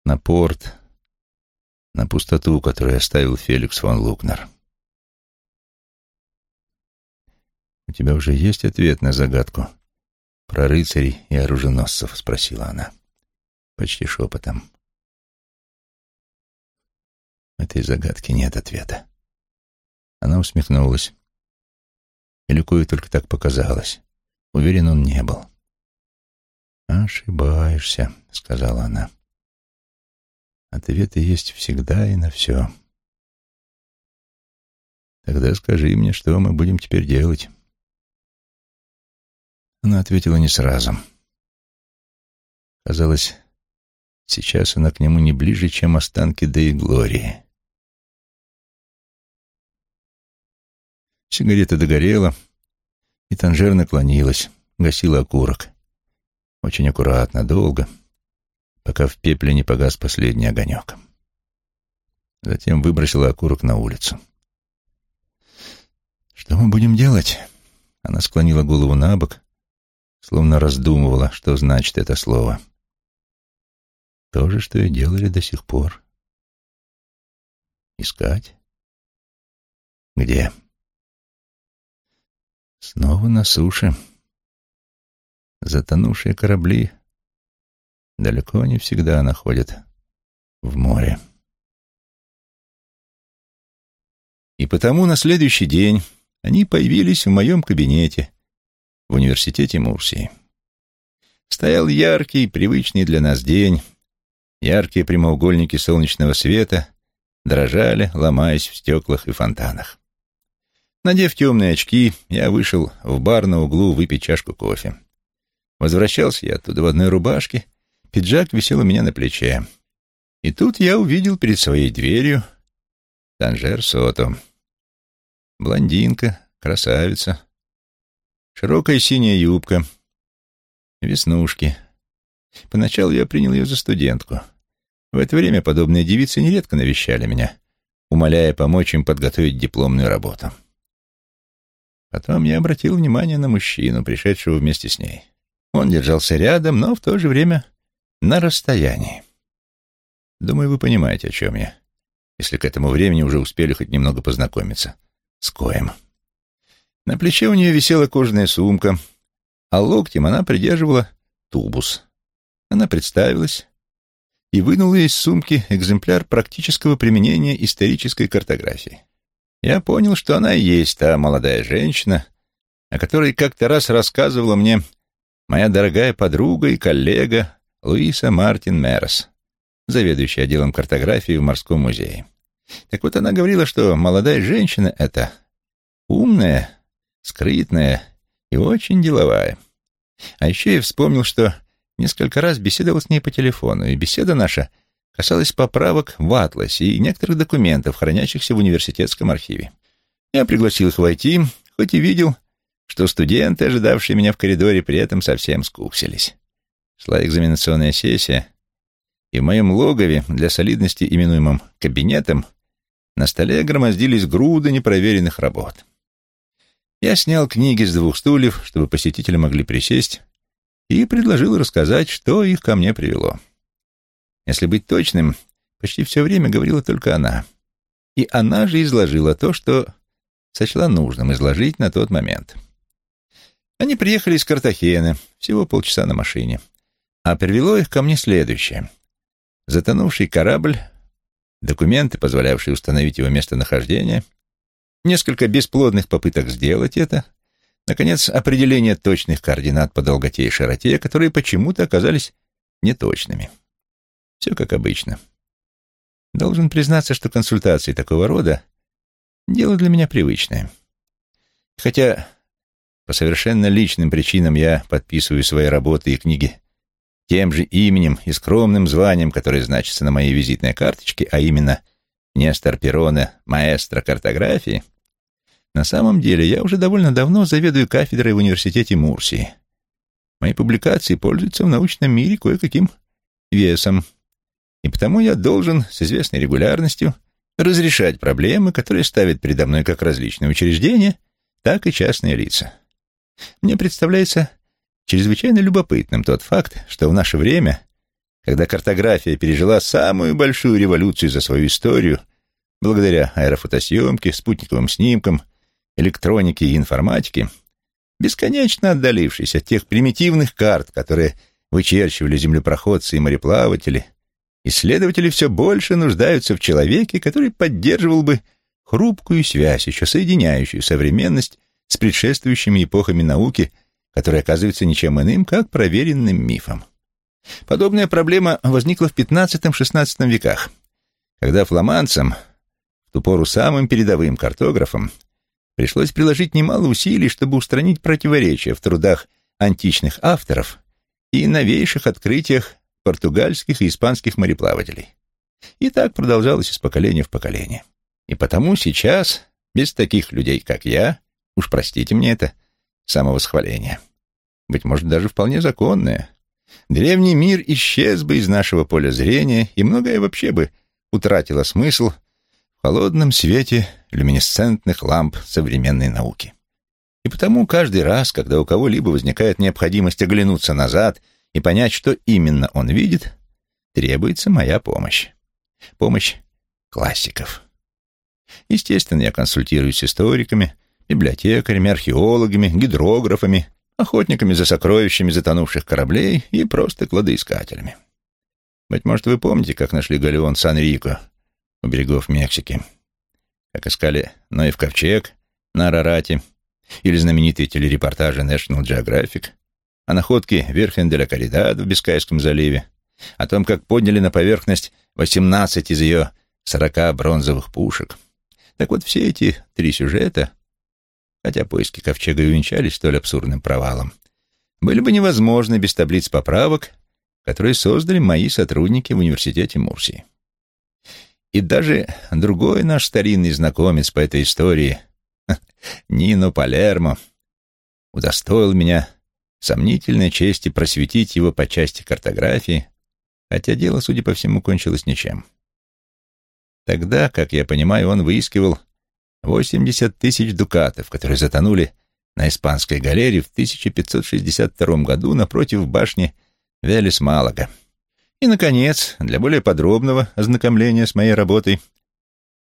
на порт, на пустоту, которую оставил Феликс фон Лукнер. «У тебя уже есть ответ на загадку про рыцарей и оруженосцев?» — спросила она, почти шепотом. Этой загадки нет ответа. Она усмехнулась. Или кое только так показалось. Уверен, он не был. «Ошибаешься», — сказала она. «Ответы есть всегда и на все». «Тогда скажи мне, что мы будем теперь делать?» Она ответила не сразу. Казалось, сейчас она к нему не ближе, чем останки Деи Глории. Сигарета догорела, и Танжер наклонилась, гасила окурок. Очень аккуратно, долго, пока в пепле не погас последний огонек. Затем выбросила окурок на улицу. «Что мы будем делать?» Она склонила голову на бок, словно раздумывала, что значит это слово. То же, что и делали до сих пор. Искать? Где? Снова на суше. Затонувшие корабли далеко не всегда находят в море. И потому на следующий день они появились в моем кабинете, в университете Мурсии. Стоял яркий, привычный для нас день. Яркие прямоугольники солнечного света дрожали, ломаясь в стеклах и фонтанах. Надев темные очки, я вышел в бар на углу выпить чашку кофе. Возвращался я оттуда в одной рубашке, пиджак висел у меня на плече. И тут я увидел перед своей дверью Танжер Сото. Блондинка, красавица, Широкая синяя юбка, веснушки. Поначалу я принял ее за студентку. В это время подобные девицы нередко навещали меня, умоляя помочь им подготовить дипломную работу. Потом я обратил внимание на мужчину, пришедшего вместе с ней. Он держался рядом, но в то же время на расстоянии. Думаю, вы понимаете, о чем я, если к этому времени уже успели хоть немного познакомиться с Коем. На плече у нее висела кожаная сумка, а локтем она придерживала тубус. Она представилась и вынула из сумки экземпляр практического применения исторической картографии. Я понял, что она и есть та молодая женщина, о которой как-то раз рассказывала мне моя дорогая подруга и коллега Луиса Мартин Мерс, заведующая отделом картографии в морском музее. Так вот она говорила, что молодая женщина эта умная, скрытная и очень деловая. А еще я вспомнил, что несколько раз беседовал с ней по телефону, и беседа наша касалась поправок в атласе и некоторых документов, хранящихся в университетском архиве. Я пригласил их войти, хоть и видел, что студенты, ожидавшие меня в коридоре, при этом совсем скуксились. Шла экзаменационная сессия, и в моем логове, для солидности именуемым кабинетом, на столе громоздились груды непроверенных работ. Я снял книги с двух стульев, чтобы посетители могли присесть, и предложил рассказать, что их ко мне привело. Если быть точным, почти все время говорила только она. И она же изложила то, что сочла нужным изложить на тот момент. Они приехали из Картахены, всего полчаса на машине. А привело их ко мне следующее. Затонувший корабль, документы, позволявшие установить его местонахождение, несколько бесплодных попыток сделать это, наконец, определение точных координат по долготе и широте, которые почему-то оказались неточными. Все как обычно. Должен признаться, что консультации такого рода — дело для меня привычное. Хотя по совершенно личным причинам я подписываю свои работы и книги тем же именем и скромным званием, которое значится на моей визитной карточке, а именно Нестор Перона, маэстро картографии, на самом деле я уже довольно давно заведую кафедрой в университете Мурсии. Мои публикации пользуются в научном мире кое-каким весом, и потому я должен с известной регулярностью разрешать проблемы, которые ставят передо мной как различные учреждения, так и частные лица. Мне представляется чрезвычайно любопытным тот факт, что в наше время, когда картография пережила самую большую революцию за свою историю, благодаря аэрофотосъемке, спутниковым снимкам, электронике и информатике, бесконечно отдалившись от тех примитивных карт, которые вычерчивали землепроходцы и мореплаватели, исследователи все больше нуждаются в человеке, который поддерживал бы хрупкую связь, еще соединяющую современность с предшествующими эпохами науки – который оказывается ничем иным, как проверенным мифом. Подобная проблема возникла в XV-XVI веках, когда фламандцам, в ту пору самым передовым картографам, пришлось приложить немало усилий, чтобы устранить противоречия в трудах античных авторов и новейших открытиях португальских и испанских мореплавателей. И так продолжалось из поколения в поколение. И потому сейчас, без таких людей, как я, уж простите мне это, самовосхваление. Быть может, даже вполне законное. Древний мир исчез бы из нашего поля зрения, и многое вообще бы утратило смысл в холодном свете люминесцентных ламп современной науки. И потому каждый раз, когда у кого-либо возникает необходимость оглянуться назад и понять, что именно он видит, требуется моя помощь. Помощь классиков. Естественно, я консультируюсь с историками, библиотекарями, археологами, гидрографами, охотниками за сокровищами затонувших кораблей и просто кладоискателями. Быть может, вы помните, как нашли галеон Сан-Рико у берегов Мексики, как искали Ноев ковчег на Арарате или знаменитые телерепортажи National Geographic о находке Верхен-де-ля Каридад в Бискайском заливе, о том, как подняли на поверхность 18 из ее 40 бронзовых пушек. Так вот, все эти три сюжета хотя поиски ковчега и увенчались столь абсурдным провалом, были бы невозможны без таблиц поправок, которые создали мои сотрудники в университете Мурсии. И даже другой наш старинный знакомец по этой истории, Нино Палермо, удостоил меня сомнительной чести просветить его по части картографии, хотя дело, судя по всему, кончилось ничем. Тогда, как я понимаю, он выискивал 80 тысяч дукатов, которые затонули на испанской галере в 1562 году напротив башни Велес Малага. И, наконец, для более подробного ознакомления с моей работой,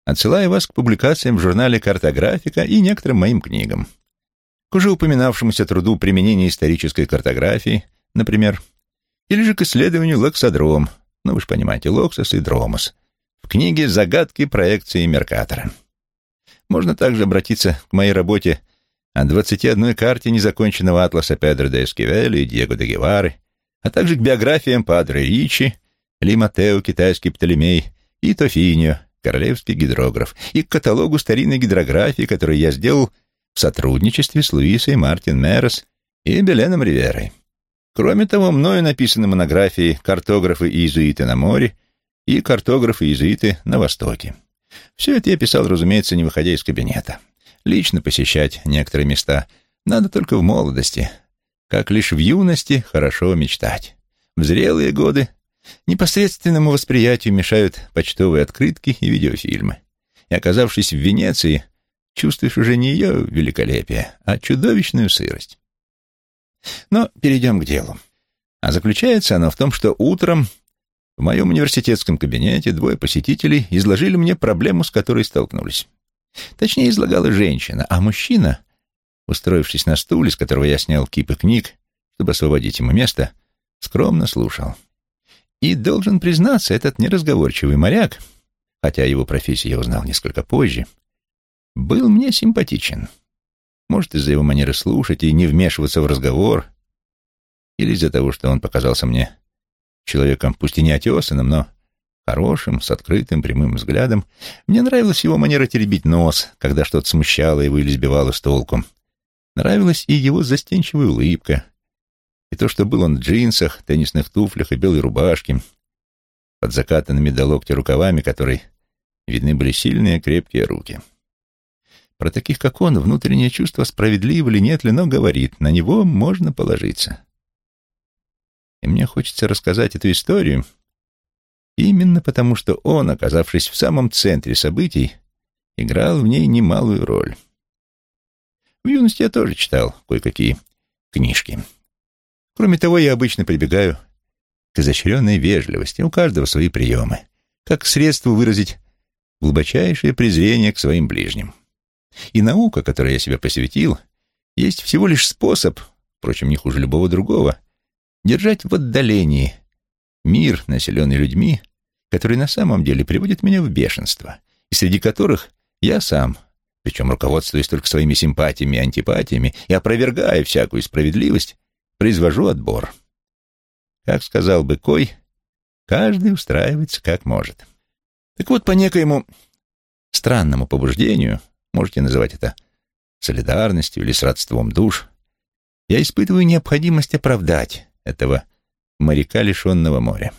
отсылаю вас к публикациям в журнале «Картографика» и некоторым моим книгам. К уже упоминавшемуся труду применения исторической картографии, например, или же к исследованию лексодром, ну вы же понимаете, локсос и дромос, в книге «Загадки проекции Меркатора». Можно также обратиться к моей работе о 21 карте незаконченного атласа Педро де Эскивеля и Диего де Гевары, а также к биографиям Падре Ричи, Ли Матео, китайский Птолемей, и Тофиньо, королевский гидрограф, и к каталогу старинной гидрографии, который я сделал в сотрудничестве с Луисой Мартин Мерос и Беленом Риверой. Кроме того, мною написаны монографии «Картографы и иезуиты на море» и «Картографы и иезуиты на Востоке». Все это я писал, разумеется, не выходя из кабинета. Лично посещать некоторые места надо только в молодости, как лишь в юности хорошо мечтать. В зрелые годы непосредственному восприятию мешают почтовые открытки и видеофильмы. И оказавшись в Венеции, чувствуешь уже не ее великолепие, а чудовищную сырость. Но перейдем к делу. А заключается оно в том, что утром в моем университетском кабинете двое посетителей изложили мне проблему, с которой столкнулись. Точнее, излагала женщина, а мужчина, устроившись на стуле, с которого я снял кипы книг, чтобы освободить ему место, скромно слушал. И, должен признаться, этот неразговорчивый моряк, хотя его профессию я узнал несколько позже, был мне симпатичен. Может, из-за его манеры слушать и не вмешиваться в разговор, или из-за того, что он показался мне человеком, пусть и не отесанным, но хорошим, с открытым, прямым взглядом. Мне нравилась его манера теребить нос, когда что-то смущало его или сбивало с толку. Нравилась и его застенчивая улыбка, и то, что был он в джинсах, теннисных туфлях и белой рубашке, под закатанными до локтя рукавами, которой видны были сильные крепкие руки. Про таких, как он, внутреннее чувство, справедливо ли нет ли, но говорит, на него можно положиться. И мне хочется рассказать эту историю именно потому, что он, оказавшись в самом центре событий, играл в ней немалую роль. В юности я тоже читал кое-какие книжки. Кроме того, я обычно прибегаю к изощренной вежливости, у каждого свои приемы, как средство выразить глубочайшее презрение к своим ближним. И наука, которой я себя посвятил, есть всего лишь способ, впрочем, не хуже любого другого, держать в отдалении мир, населенный людьми, который на самом деле приводит меня в бешенство, и среди которых я сам, причем руководствуясь только своими симпатиями и антипатиями и опровергая всякую справедливость, произвожу отбор. Как сказал бы Кой, каждый устраивается как может. Так вот, по некоему странному побуждению, можете называть это солидарностью или сродством душ, я испытываю необходимость оправдать этого моряка, лишенного моря.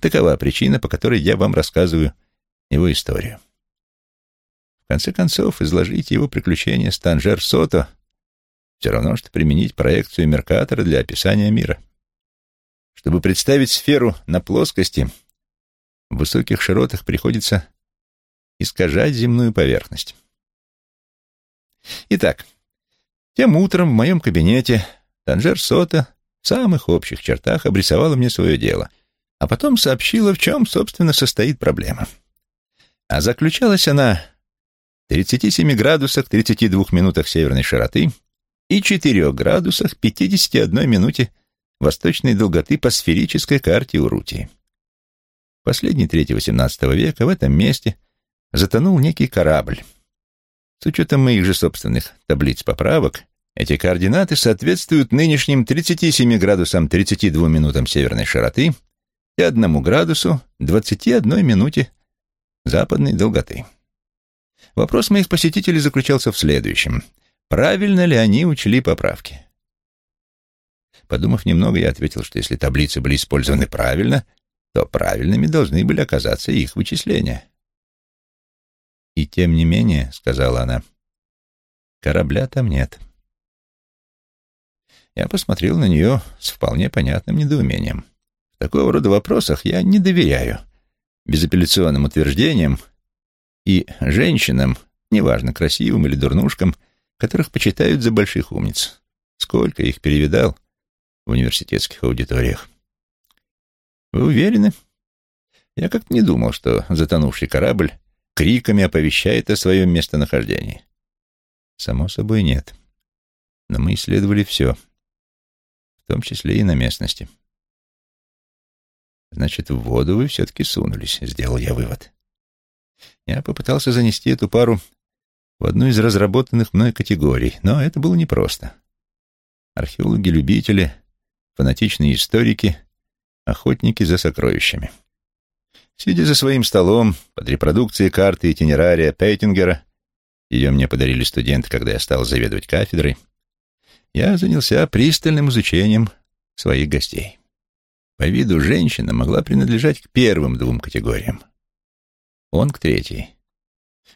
Такова причина, по которой я вам рассказываю его историю. В конце концов, изложить его приключения с Танжер Сото все равно, что применить проекцию Меркатора для описания мира. Чтобы представить сферу на плоскости, в высоких широтах приходится искажать земную поверхность. Итак, тем утром в моем кабинете Танжер Сота в самых общих чертах обрисовала мне свое дело, а потом сообщила, в чем, собственно, состоит проблема. А заключалась она в 37 градусах 32 минутах северной широты и 4 градусах 51 минуте восточной долготы по сферической карте Урутии. В последней трети XVIII века в этом месте затонул некий корабль. С учетом моих же собственных таблиц поправок, эти координаты соответствуют нынешним 37 градусам 32 минутам северной широты и 1 градусу 21 минуте западной долготы. Вопрос моих посетителей заключался в следующем. Правильно ли они учли поправки? Подумав немного, я ответил, что если таблицы были использованы правильно, то правильными должны были оказаться их вычисления. «И тем не менее», — сказала она, — «корабля там нет». Я посмотрел на нее с вполне понятным недоумением. В такого рода вопросах я не доверяю безапелляционным утверждениям и женщинам, неважно, красивым или дурнушкам, которых почитают за больших умниц. Сколько их перевидал в университетских аудиториях. Вы уверены? Я как-то не думал, что затонувший корабль криками оповещает о своем местонахождении. Само собой, нет. Но мы исследовали все в том числе и на местности. Значит, в воду вы все-таки сунулись, сделал я вывод. Я попытался занести эту пару в одну из разработанных мной категорий, но это было непросто. Археологи-любители, фанатичные историки, охотники за сокровищами. Сидя за своим столом под репродукцией карты итинерария Пейтингера, ее мне подарили студенты, когда я стал заведовать кафедрой, я занялся пристальным изучением своих гостей. По виду женщина могла принадлежать к первым двум категориям. Он к третьей.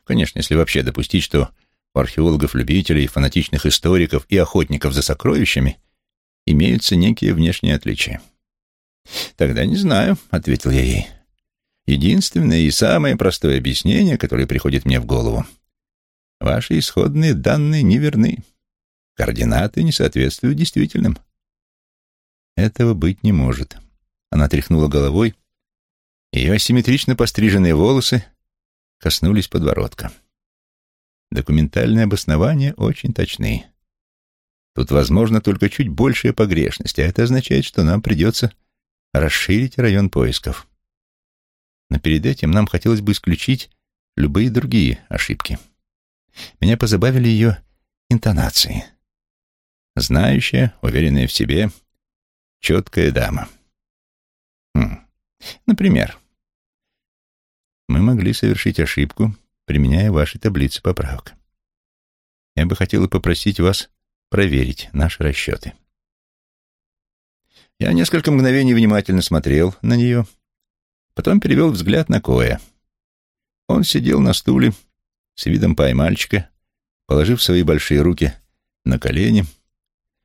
Конечно, если вообще допустить, что у археологов-любителей, фанатичных историков и охотников за сокровищами имеются некие внешние отличия. «Тогда не знаю», — ответил я ей. «Единственное и самое простое объяснение, которое приходит мне в голову. Ваши исходные данные неверны. Координаты не соответствуют действительным». «Этого быть не может». Она тряхнула головой, ее асимметрично постриженные волосы коснулись подбородка. Документальные обоснования очень точны. Тут возможно только чуть большая погрешность, а это означает, что нам придется расширить район поисков. Но перед этим нам хотелось бы исключить любые другие ошибки. Меня позабавили ее интонации. Знающая, уверенная в себе, четкая дама. Хм. Например, мы могли совершить ошибку, применяя ваши таблицы поправок. Я бы хотела попросить вас проверить наши расчеты. Я несколько мгновений внимательно смотрел на нее, потом перевел взгляд на Коя. Он сидел на стуле с видом пай-мальчика, положив свои большие руки на колени,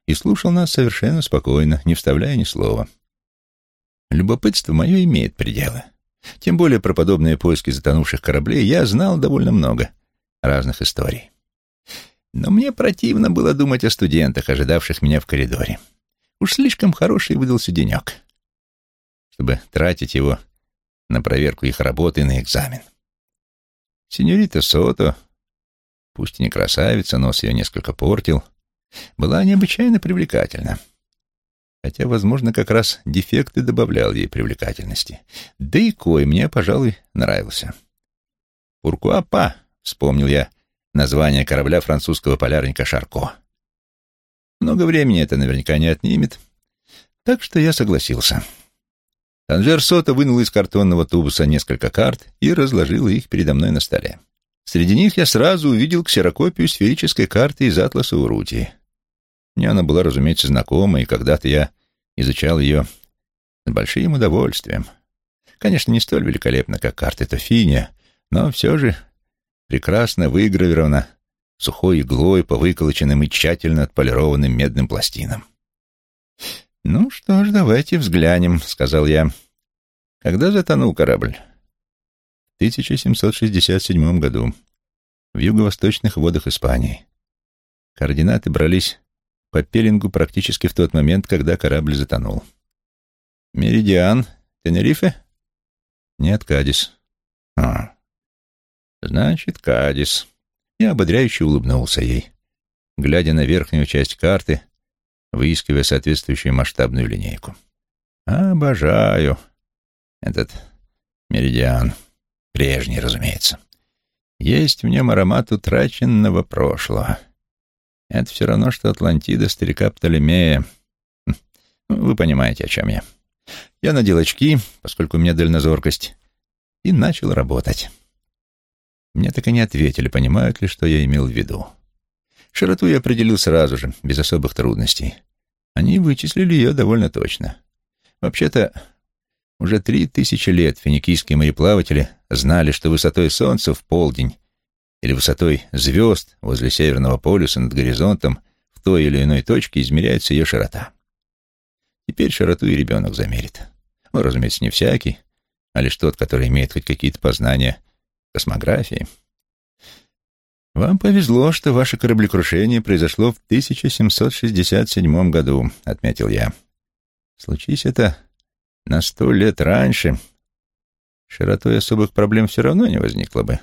и слушал нас совершенно спокойно, не вставляя ни слова. Любопытство мое имеет пределы. Тем более про подобные поиски затонувших кораблей я знал довольно много разных историй. Но мне противно было думать о студентах, ожидавших меня в коридоре. Уж слишком хороший выдался денек, чтобы тратить его на проверку их работы и на экзамен. Синьорита Сото, пусть и не красавица, нос ее несколько портил, была необычайно привлекательна хотя, возможно, как раз дефекты добавлял ей привлекательности. Да и Кой мне, пожалуй, нравился. «Пуркуапа», — вспомнил я название корабля французского полярника «Шарко». Много времени это наверняка не отнимет, так что я согласился. Танжер Сота вынул из картонного тубуса несколько карт и разложил их передо мной на столе. Среди них я сразу увидел ксерокопию сферической карты из атласа Урутии. Мне она была, разумеется, знакома, и когда-то я изучал ее с большим удовольствием. Конечно, не столь великолепно, как карты Тофиния, но все же прекрасно выгравирована сухой иглой по выколоченным и тщательно отполированным медным пластинам. «Ну что ж, давайте взглянем», — сказал я. «Когда затонул корабль?» «В 1767 году, в юго-восточных водах Испании. Координаты брались по пеленгу практически в тот момент, когда корабль затонул. «Меридиан? Тенерифе?» «Нет, Кадис». «А, значит, Кадис». Я ободряюще улыбнулся ей, глядя на верхнюю часть карты, выискивая соответствующую масштабную линейку. «Обожаю этот меридиан. Прежний, разумеется. Есть в нем аромат утраченного прошлого». Это все равно, что Атлантида старика Птолемея. Хм, ну, вы понимаете, о чем я. Я надел очки, поскольку у меня дальнозоркость, и начал работать. Мне так и не ответили, понимают ли, что я имел в виду. Широту я определил сразу же, без особых трудностей. Они вычислили ее довольно точно. Вообще-то, уже три тысячи лет финикийские мореплаватели знали, что высотой Солнца в полдень или высотой звезд возле Северного полюса над горизонтом в той или иной точке измеряется ее широта. Теперь широту и ребенок замерит. Ну, разумеется, не всякий, а лишь тот, который имеет хоть какие-то познания космографии. «Вам повезло, что ваше кораблекрушение произошло в 1767 году», — отметил я. «Случись это на сто лет раньше, широтой особых проблем все равно не возникло бы.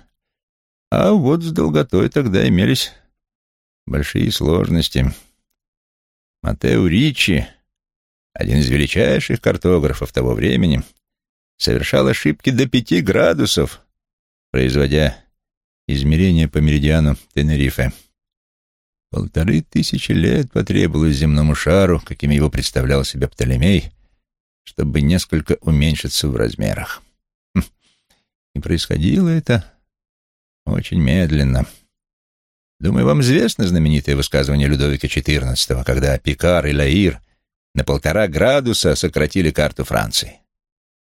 А вот с долготой тогда имелись большие сложности. Матео Ричи, один из величайших картографов того времени, совершал ошибки до пяти градусов, производя измерения по меридиану Тенерифе. Полторы тысячи лет потребовалось земному шару, каким его представлял себе Птолемей, чтобы несколько уменьшиться в размерах. Хм, И происходило это очень медленно. Думаю, вам известно знаменитое высказывание Людовика XIV, когда Пикар и Лаир на полтора градуса сократили карту Франции.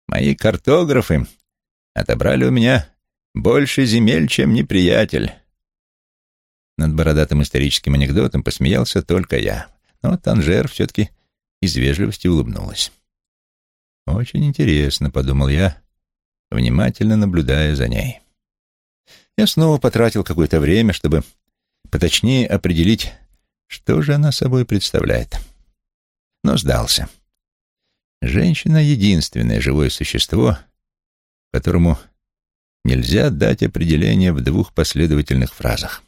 Мои картографы отобрали у меня больше земель, чем неприятель. Над бородатым историческим анекдотом посмеялся только я, но Танжер все-таки из вежливости улыбнулась. «Очень интересно», — подумал я, внимательно наблюдая за ней. Я снова потратил какое-то время, чтобы поточнее определить, что же она собой представляет. Но сдался. Женщина — единственное живое существо, которому нельзя дать определение в двух последовательных фразах.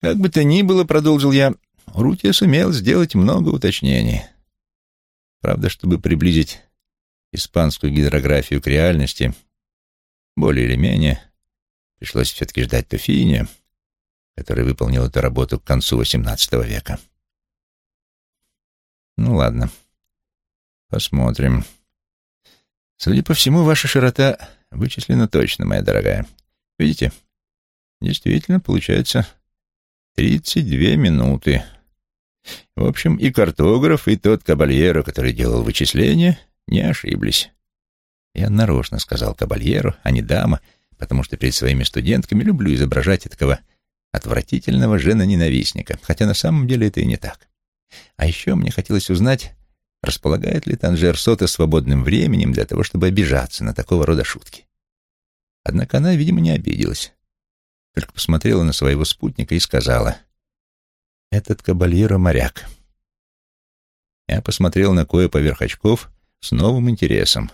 Как бы то ни было, продолжил я, Рутия сумел сделать много уточнений. Правда, чтобы приблизить испанскую гидрографию к реальности, более или менее, пришлось все-таки ждать Тофини, который выполнил эту работу к концу XVIII века. Ну ладно, посмотрим. Судя по всему, ваша широта вычислена точно, моя дорогая. Видите? Действительно, получается 32 минуты. В общем, и картограф, и тот кабальеро, который делал вычисления, не ошиблись. Я нарочно сказал кабальеру, а не дама, потому что перед своими студентками люблю изображать такого отвратительного жена-ненавистника, хотя на самом деле это и не так. А еще мне хотелось узнать, располагает ли Танжер Сота свободным временем для того, чтобы обижаться на такого рода шутки. Однако она, видимо, не обиделась, только посмотрела на своего спутника и сказала — этот кабальеро моряк. Я посмотрел на кое поверх очков с новым интересом.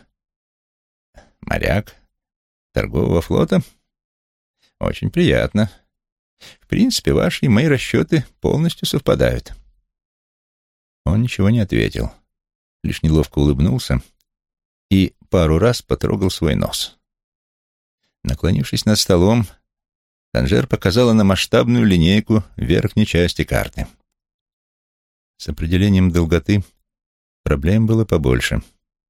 Моряк? Торгового флота? Очень приятно. В принципе, ваши и мои расчеты полностью совпадают. Он ничего не ответил, лишь неловко улыбнулся и пару раз потрогал свой нос. Наклонившись над столом, Танжер показала на масштабную линейку верхней части карты. С определением долготы проблем было побольше.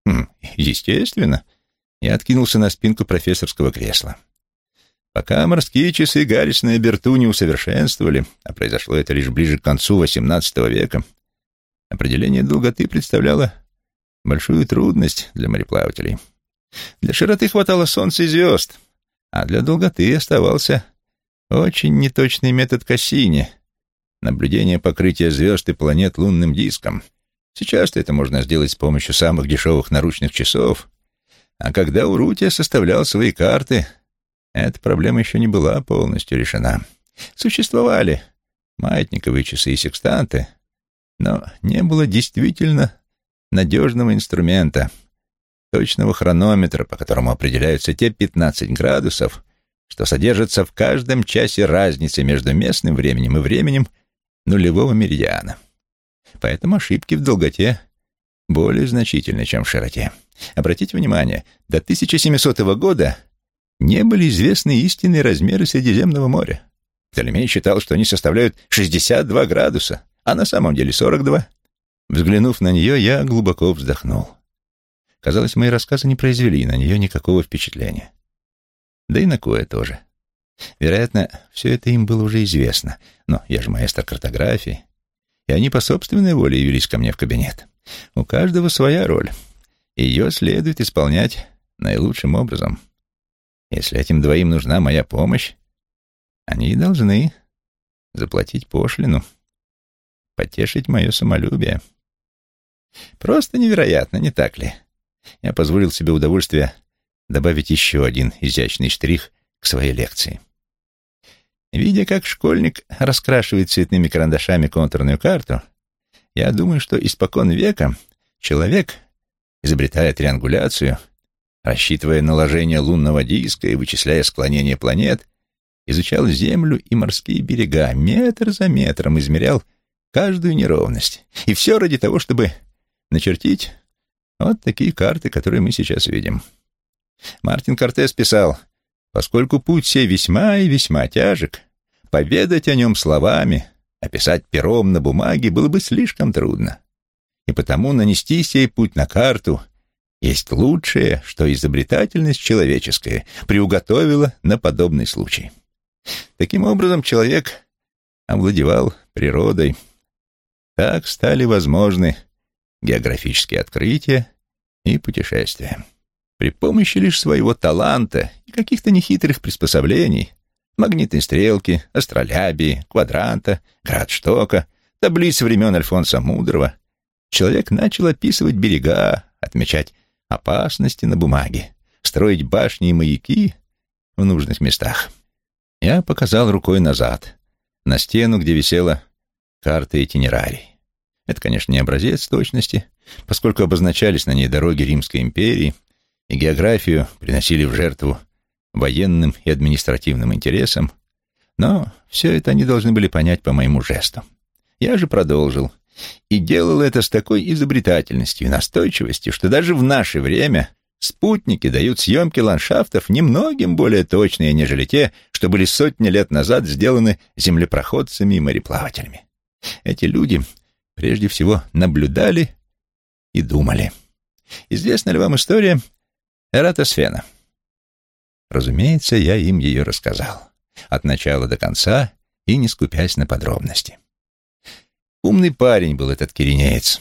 Хм, естественно. Я откинулся на спинку профессорского кресла. Пока морские часы Гаррисона и Берту не усовершенствовали, а произошло это лишь ближе к концу XVIII века, определение долготы представляло большую трудность для мореплавателей. Для широты хватало солнца и звезд, а для долготы оставался очень неточный метод Кассини. Наблюдение покрытия звезд и планет лунным диском. Сейчас это можно сделать с помощью самых дешевых наручных часов. А когда Урутия составлял свои карты, эта проблема еще не была полностью решена. Существовали маятниковые часы и секстанты, но не было действительно надежного инструмента, точного хронометра, по которому определяются те 15 градусов, что содержится в каждом часе разницы между местным временем и временем нулевого меридиана. Поэтому ошибки в долготе более значительны, чем в широте. Обратите внимание, до 1700 года не были известны истинные размеры Средиземного моря. Птолемей считал, что они составляют 62 градуса, а на самом деле 42. Взглянув на нее, я глубоко вздохнул. Казалось, мои рассказы не произвели на нее никакого впечатления да и на кое тоже. Вероятно, все это им было уже известно, но я же маэстро картографии, и они по собственной воле явились ко мне в кабинет. У каждого своя роль, ее следует исполнять наилучшим образом. Если этим двоим нужна моя помощь, они должны заплатить пошлину, потешить мое самолюбие. Просто невероятно, не так ли? Я позволил себе удовольствие добавить еще один изящный штрих к своей лекции. Видя, как школьник раскрашивает цветными карандашами контурную карту, я думаю, что испокон века человек, изобретая триангуляцию, рассчитывая наложение лунного диска и вычисляя склонение планет, изучал Землю и морские берега, метр за метром измерял каждую неровность. И все ради того, чтобы начертить вот такие карты, которые мы сейчас видим. Мартин Кортес писал, «Поскольку путь сей весьма и весьма тяжек, поведать о нем словами, описать пером на бумаге было бы слишком трудно. И потому нанести сей путь на карту есть лучшее, что изобретательность человеческая приуготовила на подобный случай. Таким образом, человек овладевал природой. Так стали возможны географические открытия и путешествия. При помощи лишь своего таланта и каких-то нехитрых приспособлений магнитной стрелки, астролябии, квадранта, градштока, таблиц времен Альфонса Мудрого, человек начал описывать берега, отмечать опасности на бумаге, строить башни и маяки в нужных местах. Я показал рукой назад, на стену, где висела карта итинерарий. Это, конечно, не образец точности, поскольку обозначались на ней дороги Римской империи и географию приносили в жертву военным и административным интересам, но все это они должны были понять по моему жесту. Я же продолжил, и делал это с такой изобретательностью и настойчивостью, что даже в наше время спутники дают съемки ландшафтов немногим более точные, нежели те, что были сотни лет назад сделаны землепроходцами и мореплавателями. Эти люди прежде всего наблюдали и думали. Известна ли вам история Эратосфена? Разумеется, я им ее рассказал. От начала до конца и не скупясь на подробности. Умный парень был этот киринеец.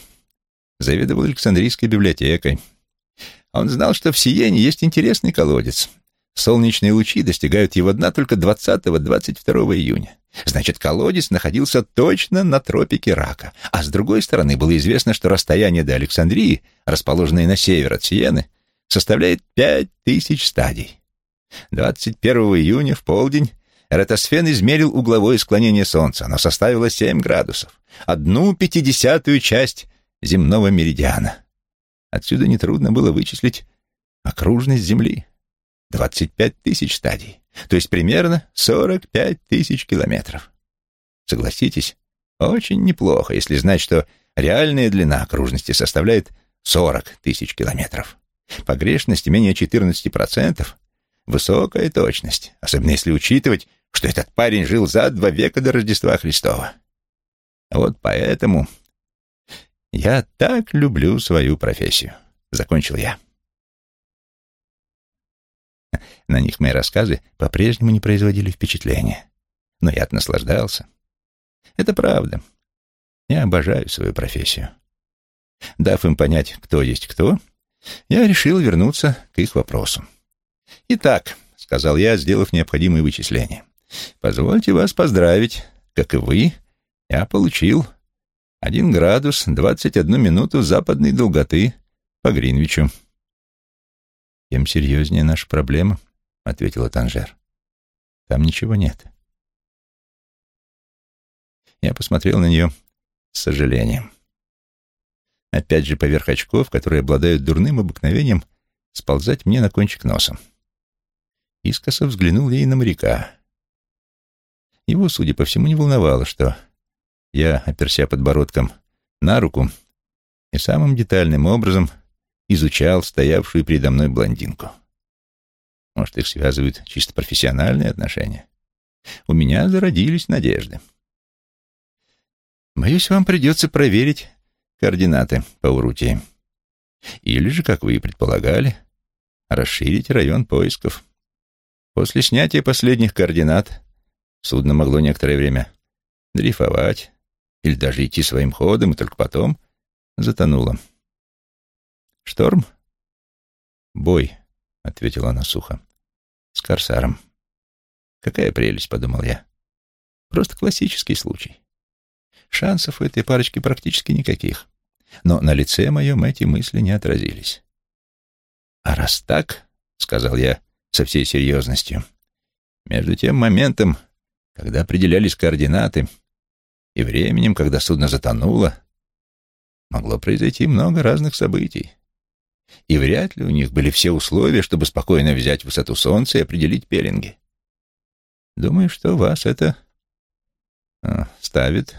Заведовал Александрийской библиотекой. Он знал, что в Сиене есть интересный колодец. Солнечные лучи достигают его дна только 20-22 июня. Значит, колодец находился точно на тропике Рака. А с другой стороны, было известно, что расстояние до Александрии, расположенное на север от Сиены, составляет 5000 стадий. 21 июня в полдень Эратосфен измерил угловое склонение Солнца. Оно составило 7 градусов, одну пятидесятую часть земного меридиана. Отсюда нетрудно было вычислить окружность Земли. 25 тысяч стадий, то есть примерно 45 тысяч километров. Согласитесь, очень неплохо, если знать, что реальная длина окружности составляет 40 тысяч километров. Погрешность менее 14%, высокая точность, особенно если учитывать, что этот парень жил за два века до Рождества Христова. Вот поэтому я так люблю свою профессию. Закончил я. На них мои рассказы по-прежнему не производили впечатления. Но я наслаждался. Это правда. Я обожаю свою профессию. Дав им понять, кто есть кто, я решил вернуться к их вопросу. «Итак», — сказал я, сделав необходимые вычисления, Позвольте вас поздравить. Как и вы, я получил один градус двадцать одну минуту западной долготы по Гринвичу. Тем серьезнее наша проблема, — ответила Танжер. Там ничего нет. Я посмотрел на нее с сожалением. Опять же поверх очков, которые обладают дурным обыкновением сползать мне на кончик носа. Искоса взглянул ей на моряка. Его, судя по всему, не волновало, что я, оперся подбородком на руку и самым детальным образом изучал стоявшую передо мной блондинку. Может, их связывают чисто профессиональные отношения? У меня зародились надежды. Боюсь, вам придется проверить координаты по Урутии. Или же, как вы и предполагали, расширить район поисков. После снятия последних координат Судно могло некоторое время дрейфовать или даже идти своим ходом, и только потом затонуло. «Шторм?» «Бой», — ответила она сухо, — «с корсаром». «Какая прелесть», — подумал я. «Просто классический случай. Шансов у этой парочки практически никаких. Но на лице моем эти мысли не отразились». «А раз так», — сказал я со всей серьезностью, — «между тем моментом, когда определялись координаты, и временем, когда судно затонуло, могло произойти много разных событий. И вряд ли у них были все условия, чтобы спокойно взять высоту Солнца и определить пеленги. Думаю, что вас это а, ставит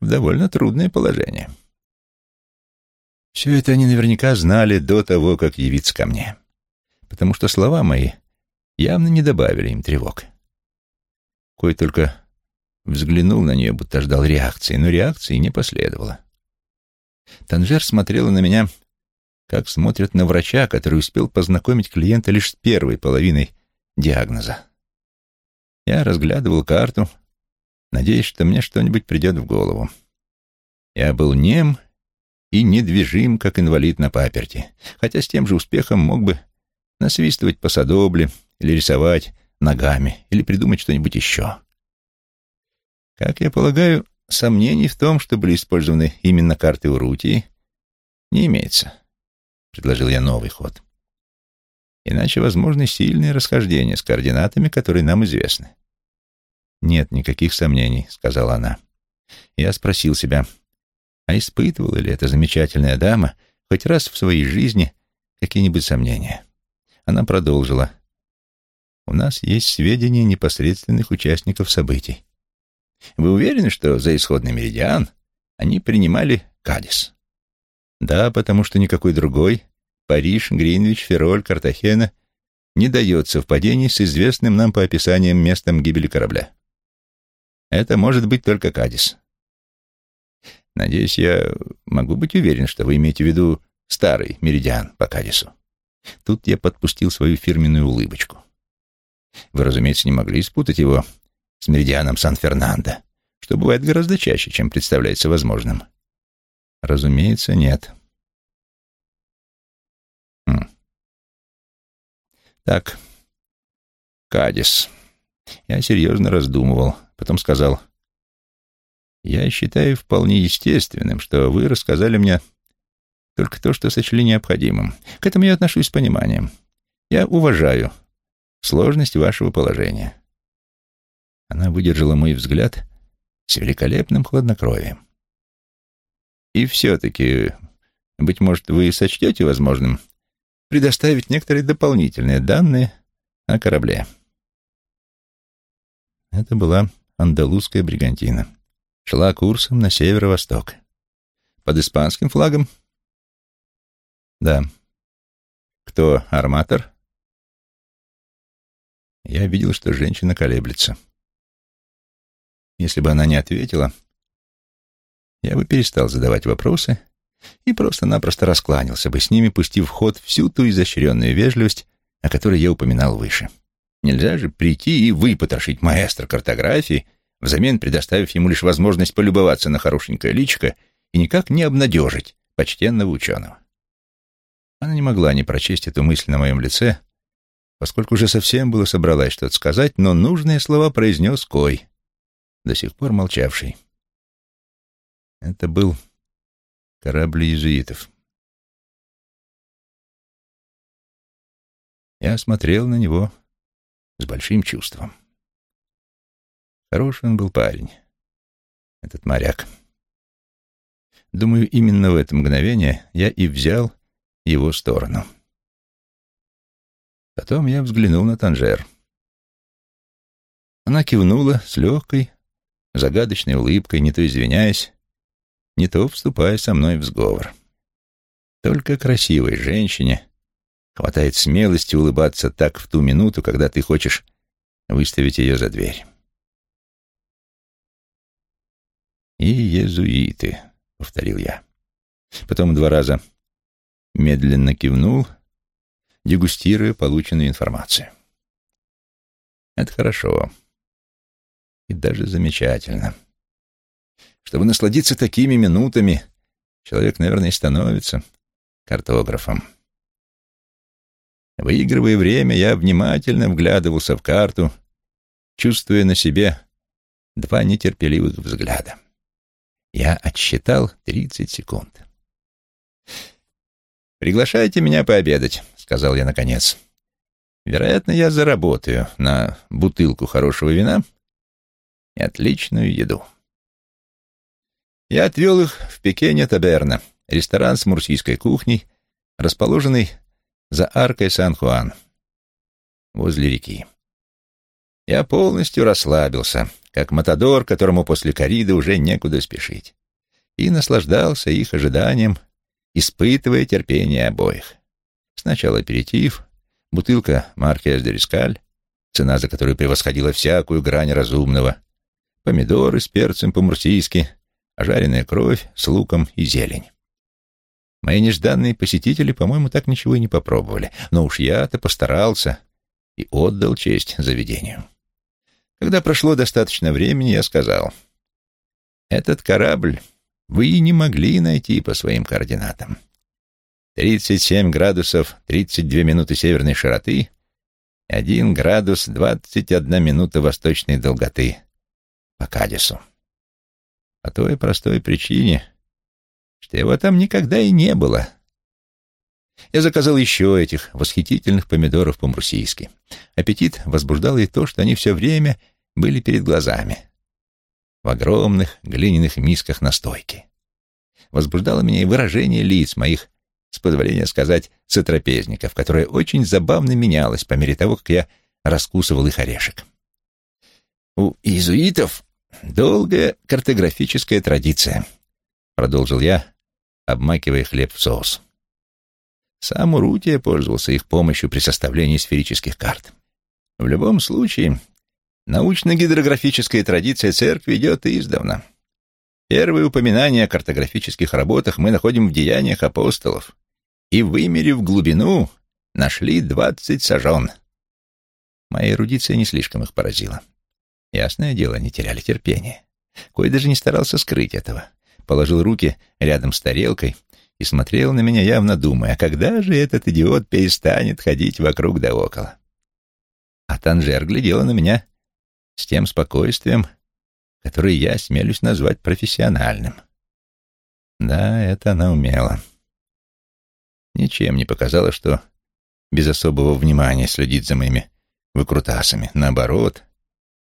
в довольно трудное положение. Все это они наверняка знали до того, как явиться ко мне, потому что слова мои явно не добавили им тревог. Кой только взглянул на нее, будто ждал реакции, но реакции не последовало. Танжер смотрела на меня как смотрят на врача, который успел познакомить клиента лишь с первой половиной диагноза. Я разглядывал карту, надеясь, что мне что-нибудь придет в голову. Я был нем и недвижим, как инвалид на паперти, хотя с тем же успехом мог бы насвистывать по садобле или рисовать ногами, или придумать что-нибудь еще. Как я полагаю, сомнений в том, что были использованы именно карты Урутии, не имеется, — предложил я новый ход. Иначе возможны сильные расхождения с координатами, которые нам известны. «Нет никаких сомнений», — сказала она. Я спросил себя, а испытывала ли эта замечательная дама хоть раз в своей жизни какие-нибудь сомнения? Она продолжила. «У нас есть сведения непосредственных участников событий. Вы уверены, что за исходный меридиан они принимали Кадис?» «Да, потому что никакой другой, Париж, Гринвич, Фероль, Картахена, не дает совпадений с известным нам по описаниям местом гибели корабля. Это может быть только Кадис. Надеюсь, я могу быть уверен, что вы имеете в виду старый меридиан по Кадису. Тут я подпустил свою фирменную улыбочку. Вы, разумеется, не могли спутать его с меридианом Сан-Фернандо, что бывает гораздо чаще, чем представляется возможным. Разумеется, нет. Хм. Так, Кадис. Я серьезно раздумывал, потом сказал, «Я считаю вполне естественным, что вы рассказали мне только то, что сочли необходимым. К этому я отношусь с пониманием. Я уважаю сложность вашего положения». Она выдержала мой взгляд с великолепным хладнокровием. «И все-таки, быть может, вы сочтете возможным предоставить некоторые дополнительные данные о корабле?» Это была андалузская бригантина. Шла курсом на северо-восток. Под испанским флагом? Да. Кто арматор? Я видел, что женщина колеблется. Если бы она не ответила, я бы перестал задавать вопросы и просто-напросто раскланялся бы с ними, пустив в ход всю ту изощренную вежливость, о которой я упоминал выше. Нельзя же прийти и выпотрошить маэстро картографии, взамен предоставив ему лишь возможность полюбоваться на хорошенькое личико и никак не обнадежить почтенного ученого. Она не могла не прочесть эту мысль на моем лице, поскольку уже совсем было собралась что-то сказать, но нужные слова произнес Кой, до сих пор молчавший. Это был корабль иезуитов. Я смотрел на него с большим чувством. Хороший он был парень, этот моряк. Думаю, именно в это мгновение я и взял его сторону. Потом я взглянул на Танжер. Она кивнула с легкой, загадочной улыбкой, не то извиняясь, не то вступая со мной в сговор. Только красивой женщине хватает смелости улыбаться так в ту минуту, когда ты хочешь выставить ее за дверь. «И иезуиты», — повторил я. Потом два раза медленно кивнул, дегустируя полученную информацию. «Это хорошо и даже замечательно. Чтобы насладиться такими минутами, человек, наверное, и становится картографом. Выигрывая время, я внимательно вглядывался в карту, чувствуя на себе два нетерпеливых взгляда. Я отсчитал тридцать секунд. «Приглашайте меня пообедать», — сказал я наконец. «Вероятно, я заработаю на бутылку хорошего вина и отличную еду. Я отвел их в Пекене Таберна, ресторан с мурсийской кухней, расположенный за аркой Сан-Хуан, возле реки. Я полностью расслабился, как матадор, которому после кориды уже некуда спешить, и наслаждался их ожиданием, испытывая терпение обоих. Сначала аперитив, бутылка марки Эсдерискаль, цена за которую превосходила всякую грань разумного, помидоры с перцем по-мурсийски, жареная кровь с луком и зелень. Мои нежданные посетители, по-моему, так ничего и не попробовали. Но уж я-то постарался и отдал честь заведению. Когда прошло достаточно времени, я сказал, «Этот корабль вы и не могли найти по своим координатам. 37 градусов 32 минуты северной широты, 1 градус 21 минута восточной долготы по Кадису. По той простой причине, что его там никогда и не было. Я заказал еще этих восхитительных помидоров по-мурсийски. Аппетит возбуждал и то, что они все время были перед глазами. В огромных глиняных мисках настойки. Возбуждало меня и выражение лиц моих с позволения сказать, сотрапезников, которое очень забавно менялось по мере того, как я раскусывал их орешек. «У иезуитов долгая картографическая традиция», — продолжил я, обмакивая хлеб в соус. Сам Урутия пользовался их помощью при составлении сферических карт. В любом случае, научно-гидрографическая традиция церкви идет издавна. Первые упоминания о картографических работах мы находим в деяниях апостолов, и, вымерив глубину, нашли двадцать сажен. Моя эрудиция не слишком их поразила. Ясное дело, они теряли терпение. Кой даже не старался скрыть этого. Положил руки рядом с тарелкой и смотрел на меня, явно думая, когда же этот идиот перестанет ходить вокруг да около. А Танжер глядела на меня с тем спокойствием, которое я смелюсь назвать профессиональным. Да, это она умела. Ничем не показала, что без особого внимания следит за моими выкрутасами. Наоборот,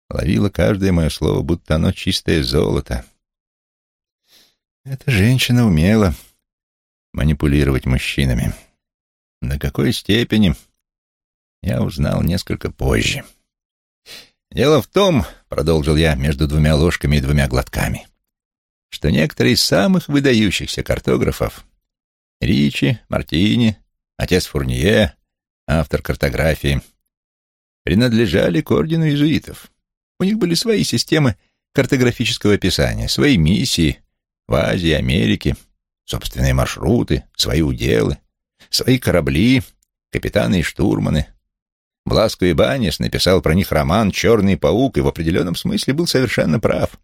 ловила каждое мое слово, будто оно чистое золото. Эта женщина умела манипулировать мужчинами. До какой степени, я узнал несколько позже. «Дело в том, — продолжил я между двумя ложками и двумя глотками, — что некоторые из самых выдающихся картографов Ричи, Мартини, отец Фурнье, автор картографии, принадлежали к ордену иезуитов. У них были свои системы картографического описания, свои миссии в Азии, Америке, собственные маршруты, свои уделы, свои корабли, капитаны и штурманы. Бласко Ибанес написал про них роман «Черный паук» и в определенном смысле был совершенно прав.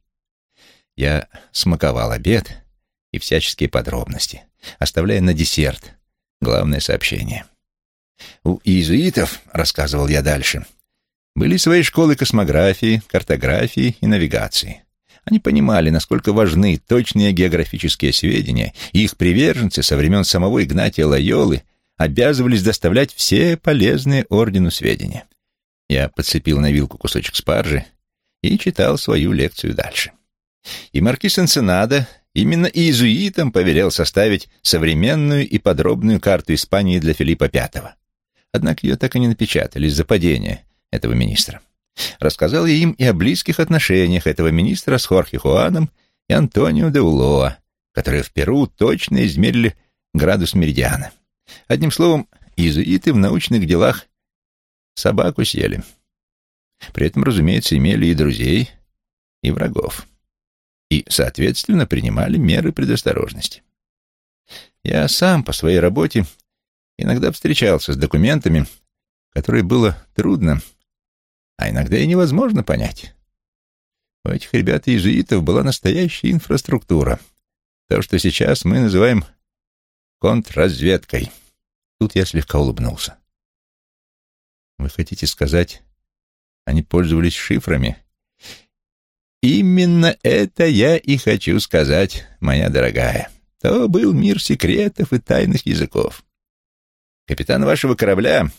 Я смаковал обед и всяческие подробности оставляя на десерт главное сообщение. У иезуитов, рассказывал я дальше, были свои школы космографии, картографии и навигации. Они понимали, насколько важны точные географические сведения, и их приверженцы со времен самого Игнатия Лайолы обязывались доставлять все полезные ордену сведения. Я подцепил на вилку кусочек спаржи и читал свою лекцию дальше. И маркиз Энсенада Именно иезуитам повелел составить современную и подробную карту Испании для Филиппа V. Однако ее так и не напечатали из-за падения этого министра. Рассказал я им и о близких отношениях этого министра с Хорхе Хуаном и Антонио де Улоа, которые в Перу точно измерили градус меридиана. Одним словом, иезуиты в научных делах собаку съели. При этом, разумеется, имели и друзей, и врагов и, соответственно, принимали меры предосторожности. Я сам по своей работе иногда встречался с документами, которые было трудно, а иногда и невозможно понять. У этих ребят-иезуитов была настоящая инфраструктура, то, что сейчас мы называем контрразведкой. Тут я слегка улыбнулся. Вы хотите сказать, они пользовались шифрами? Именно это я и хочу сказать, моя дорогая. То был мир секретов и тайных языков. Капитан вашего корабля,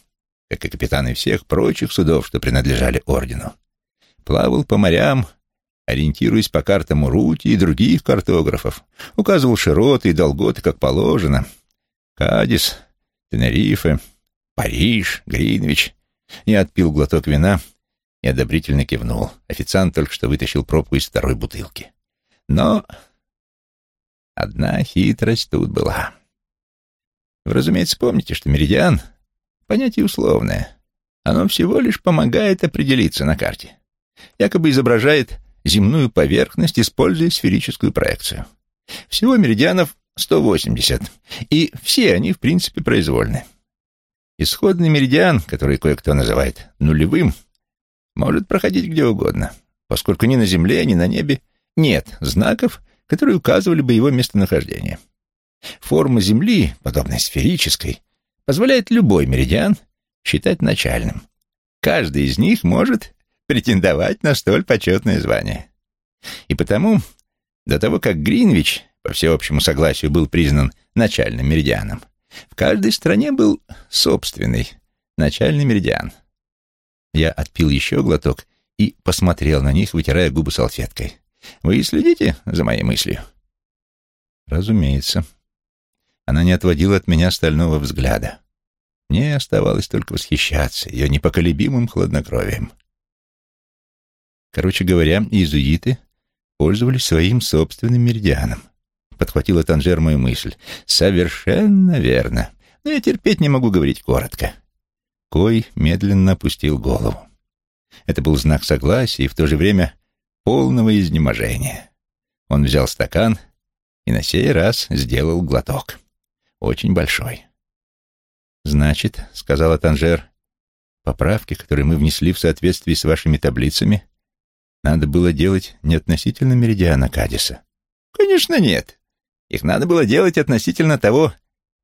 как и капитаны всех прочих судов, что принадлежали ордену, плавал по морям, ориентируясь по картам Урути и других картографов, указывал широты и долготы, как положено. Кадис, Тенерифе, Париж, Гринвич. Я отпил глоток вина — и одобрительно кивнул. Официант только что вытащил пробку из второй бутылки. Но одна хитрость тут была. Вы, разумеется, помните, что меридиан — понятие условное. Оно всего лишь помогает определиться на карте. Якобы изображает земную поверхность, используя сферическую проекцию. Всего меридианов 180, и все они, в принципе, произвольны. Исходный меридиан, который кое-кто называет нулевым, может проходить где угодно, поскольку ни на Земле, ни на небе нет знаков, которые указывали бы его местонахождение. Форма Земли, подобной сферической, позволяет любой меридиан считать начальным. Каждый из них может претендовать на столь почетное звание. И потому, до того как Гринвич, по всеобщему согласию, был признан начальным меридианом, в каждой стране был собственный начальный меридиан. Я отпил еще глоток и посмотрел на них, вытирая губы салфеткой. «Вы следите за моей мыслью?» «Разумеется». Она не отводила от меня стального взгляда. Мне оставалось только восхищаться ее непоколебимым хладнокровием. Короче говоря, иезуиты пользовались своим собственным меридианом. Подхватила Танжер мою мысль. Совершенно верно. Но я терпеть не могу говорить коротко. Кой медленно опустил голову. Это был знак согласия и в то же время полного изнеможения. Он взял стакан и на сей раз сделал глоток. Очень большой. «Значит, — сказала Танжер, — поправки, которые мы внесли в соответствии с вашими таблицами, надо было делать не относительно меридиана Кадиса». «Конечно, нет. Их надо было делать относительно того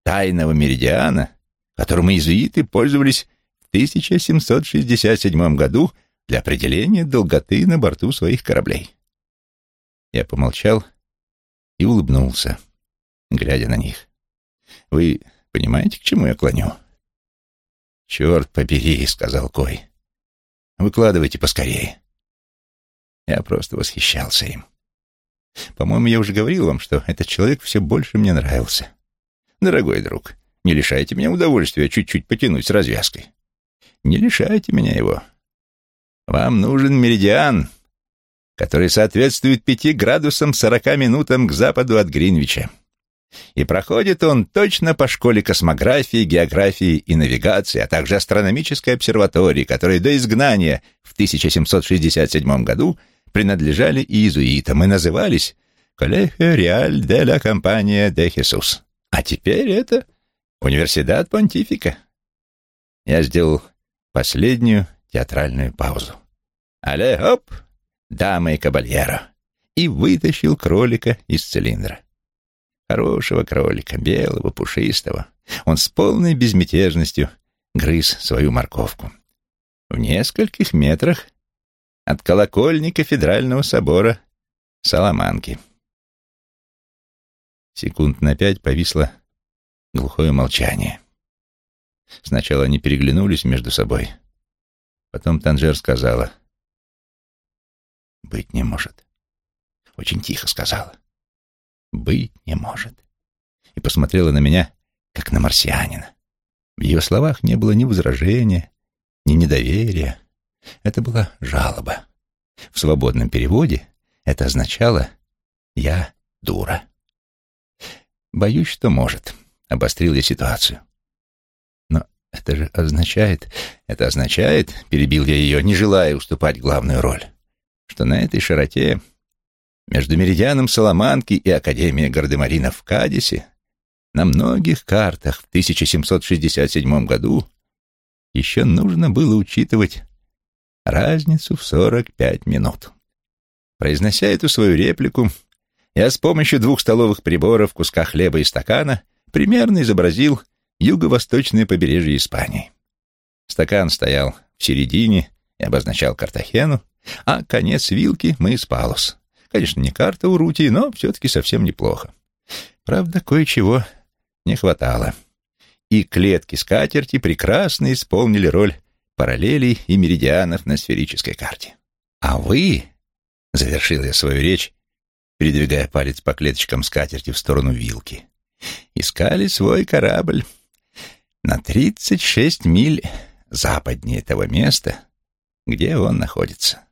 тайного меридиана, которым иезуиты пользовались в 1767 году для определения долготы на борту своих кораблей». Я помолчал и улыбнулся, глядя на них. «Вы Понимаете, к чему я клоню?» «Черт побери», — сказал Кой. «Выкладывайте поскорее». Я просто восхищался им. По-моему, я уже говорил вам, что этот человек все больше мне нравился. Дорогой друг, не лишайте меня удовольствия чуть-чуть потянуть с развязкой. Не лишайте меня его. Вам нужен меридиан, который соответствует пяти градусам сорока минутам к западу от Гринвича. И проходит он точно по школе космографии, географии и навигации, а также астрономической обсерватории, которые до изгнания в 1767 году принадлежали иезуитам и назывались «Коллегия Реаль де ла Компания де Хесус». А теперь это Университет Понтифика. Я сделал последнюю театральную паузу. «Але, оп, дамы и кабальеро!» и вытащил кролика из цилиндра. Хорошего кролика, белого, пушистого. Он с полной безмятежностью грыз свою морковку. В нескольких метрах от колокольни кафедрального собора Саламанки. Секунд на пять повисло глухое молчание. Сначала они переглянулись между собой. Потом Танжер сказала. «Быть не может». Очень тихо сказала быть не может. И посмотрела на меня, как на марсианина. В ее словах не было ни возражения, ни недоверия. Это была жалоба. В свободном переводе это означало «я дура». «Боюсь, что может», — обострил я ситуацию. «Но это же означает...» «Это означает», — перебил я ее, не желая уступать главную роль, «что на этой широте между Меридианом Соломанки и Академией Гардемарина в Кадисе на многих картах в 1767 году еще нужно было учитывать разницу в 45 минут. Произнося эту свою реплику, я с помощью двух столовых приборов, куска хлеба и стакана примерно изобразил юго-восточное побережье Испании. Стакан стоял в середине и обозначал Картахену, а конец вилки — мыс Палус. Конечно, не карта Урутии, но все-таки совсем неплохо. Правда, кое-чего не хватало. И клетки скатерти прекрасно исполнили роль параллелей и меридианов на сферической карте. А вы, — завершил я свою речь, передвигая палец по клеточкам скатерти в сторону вилки, — искали свой корабль на 36 миль западнее того места, где он находится.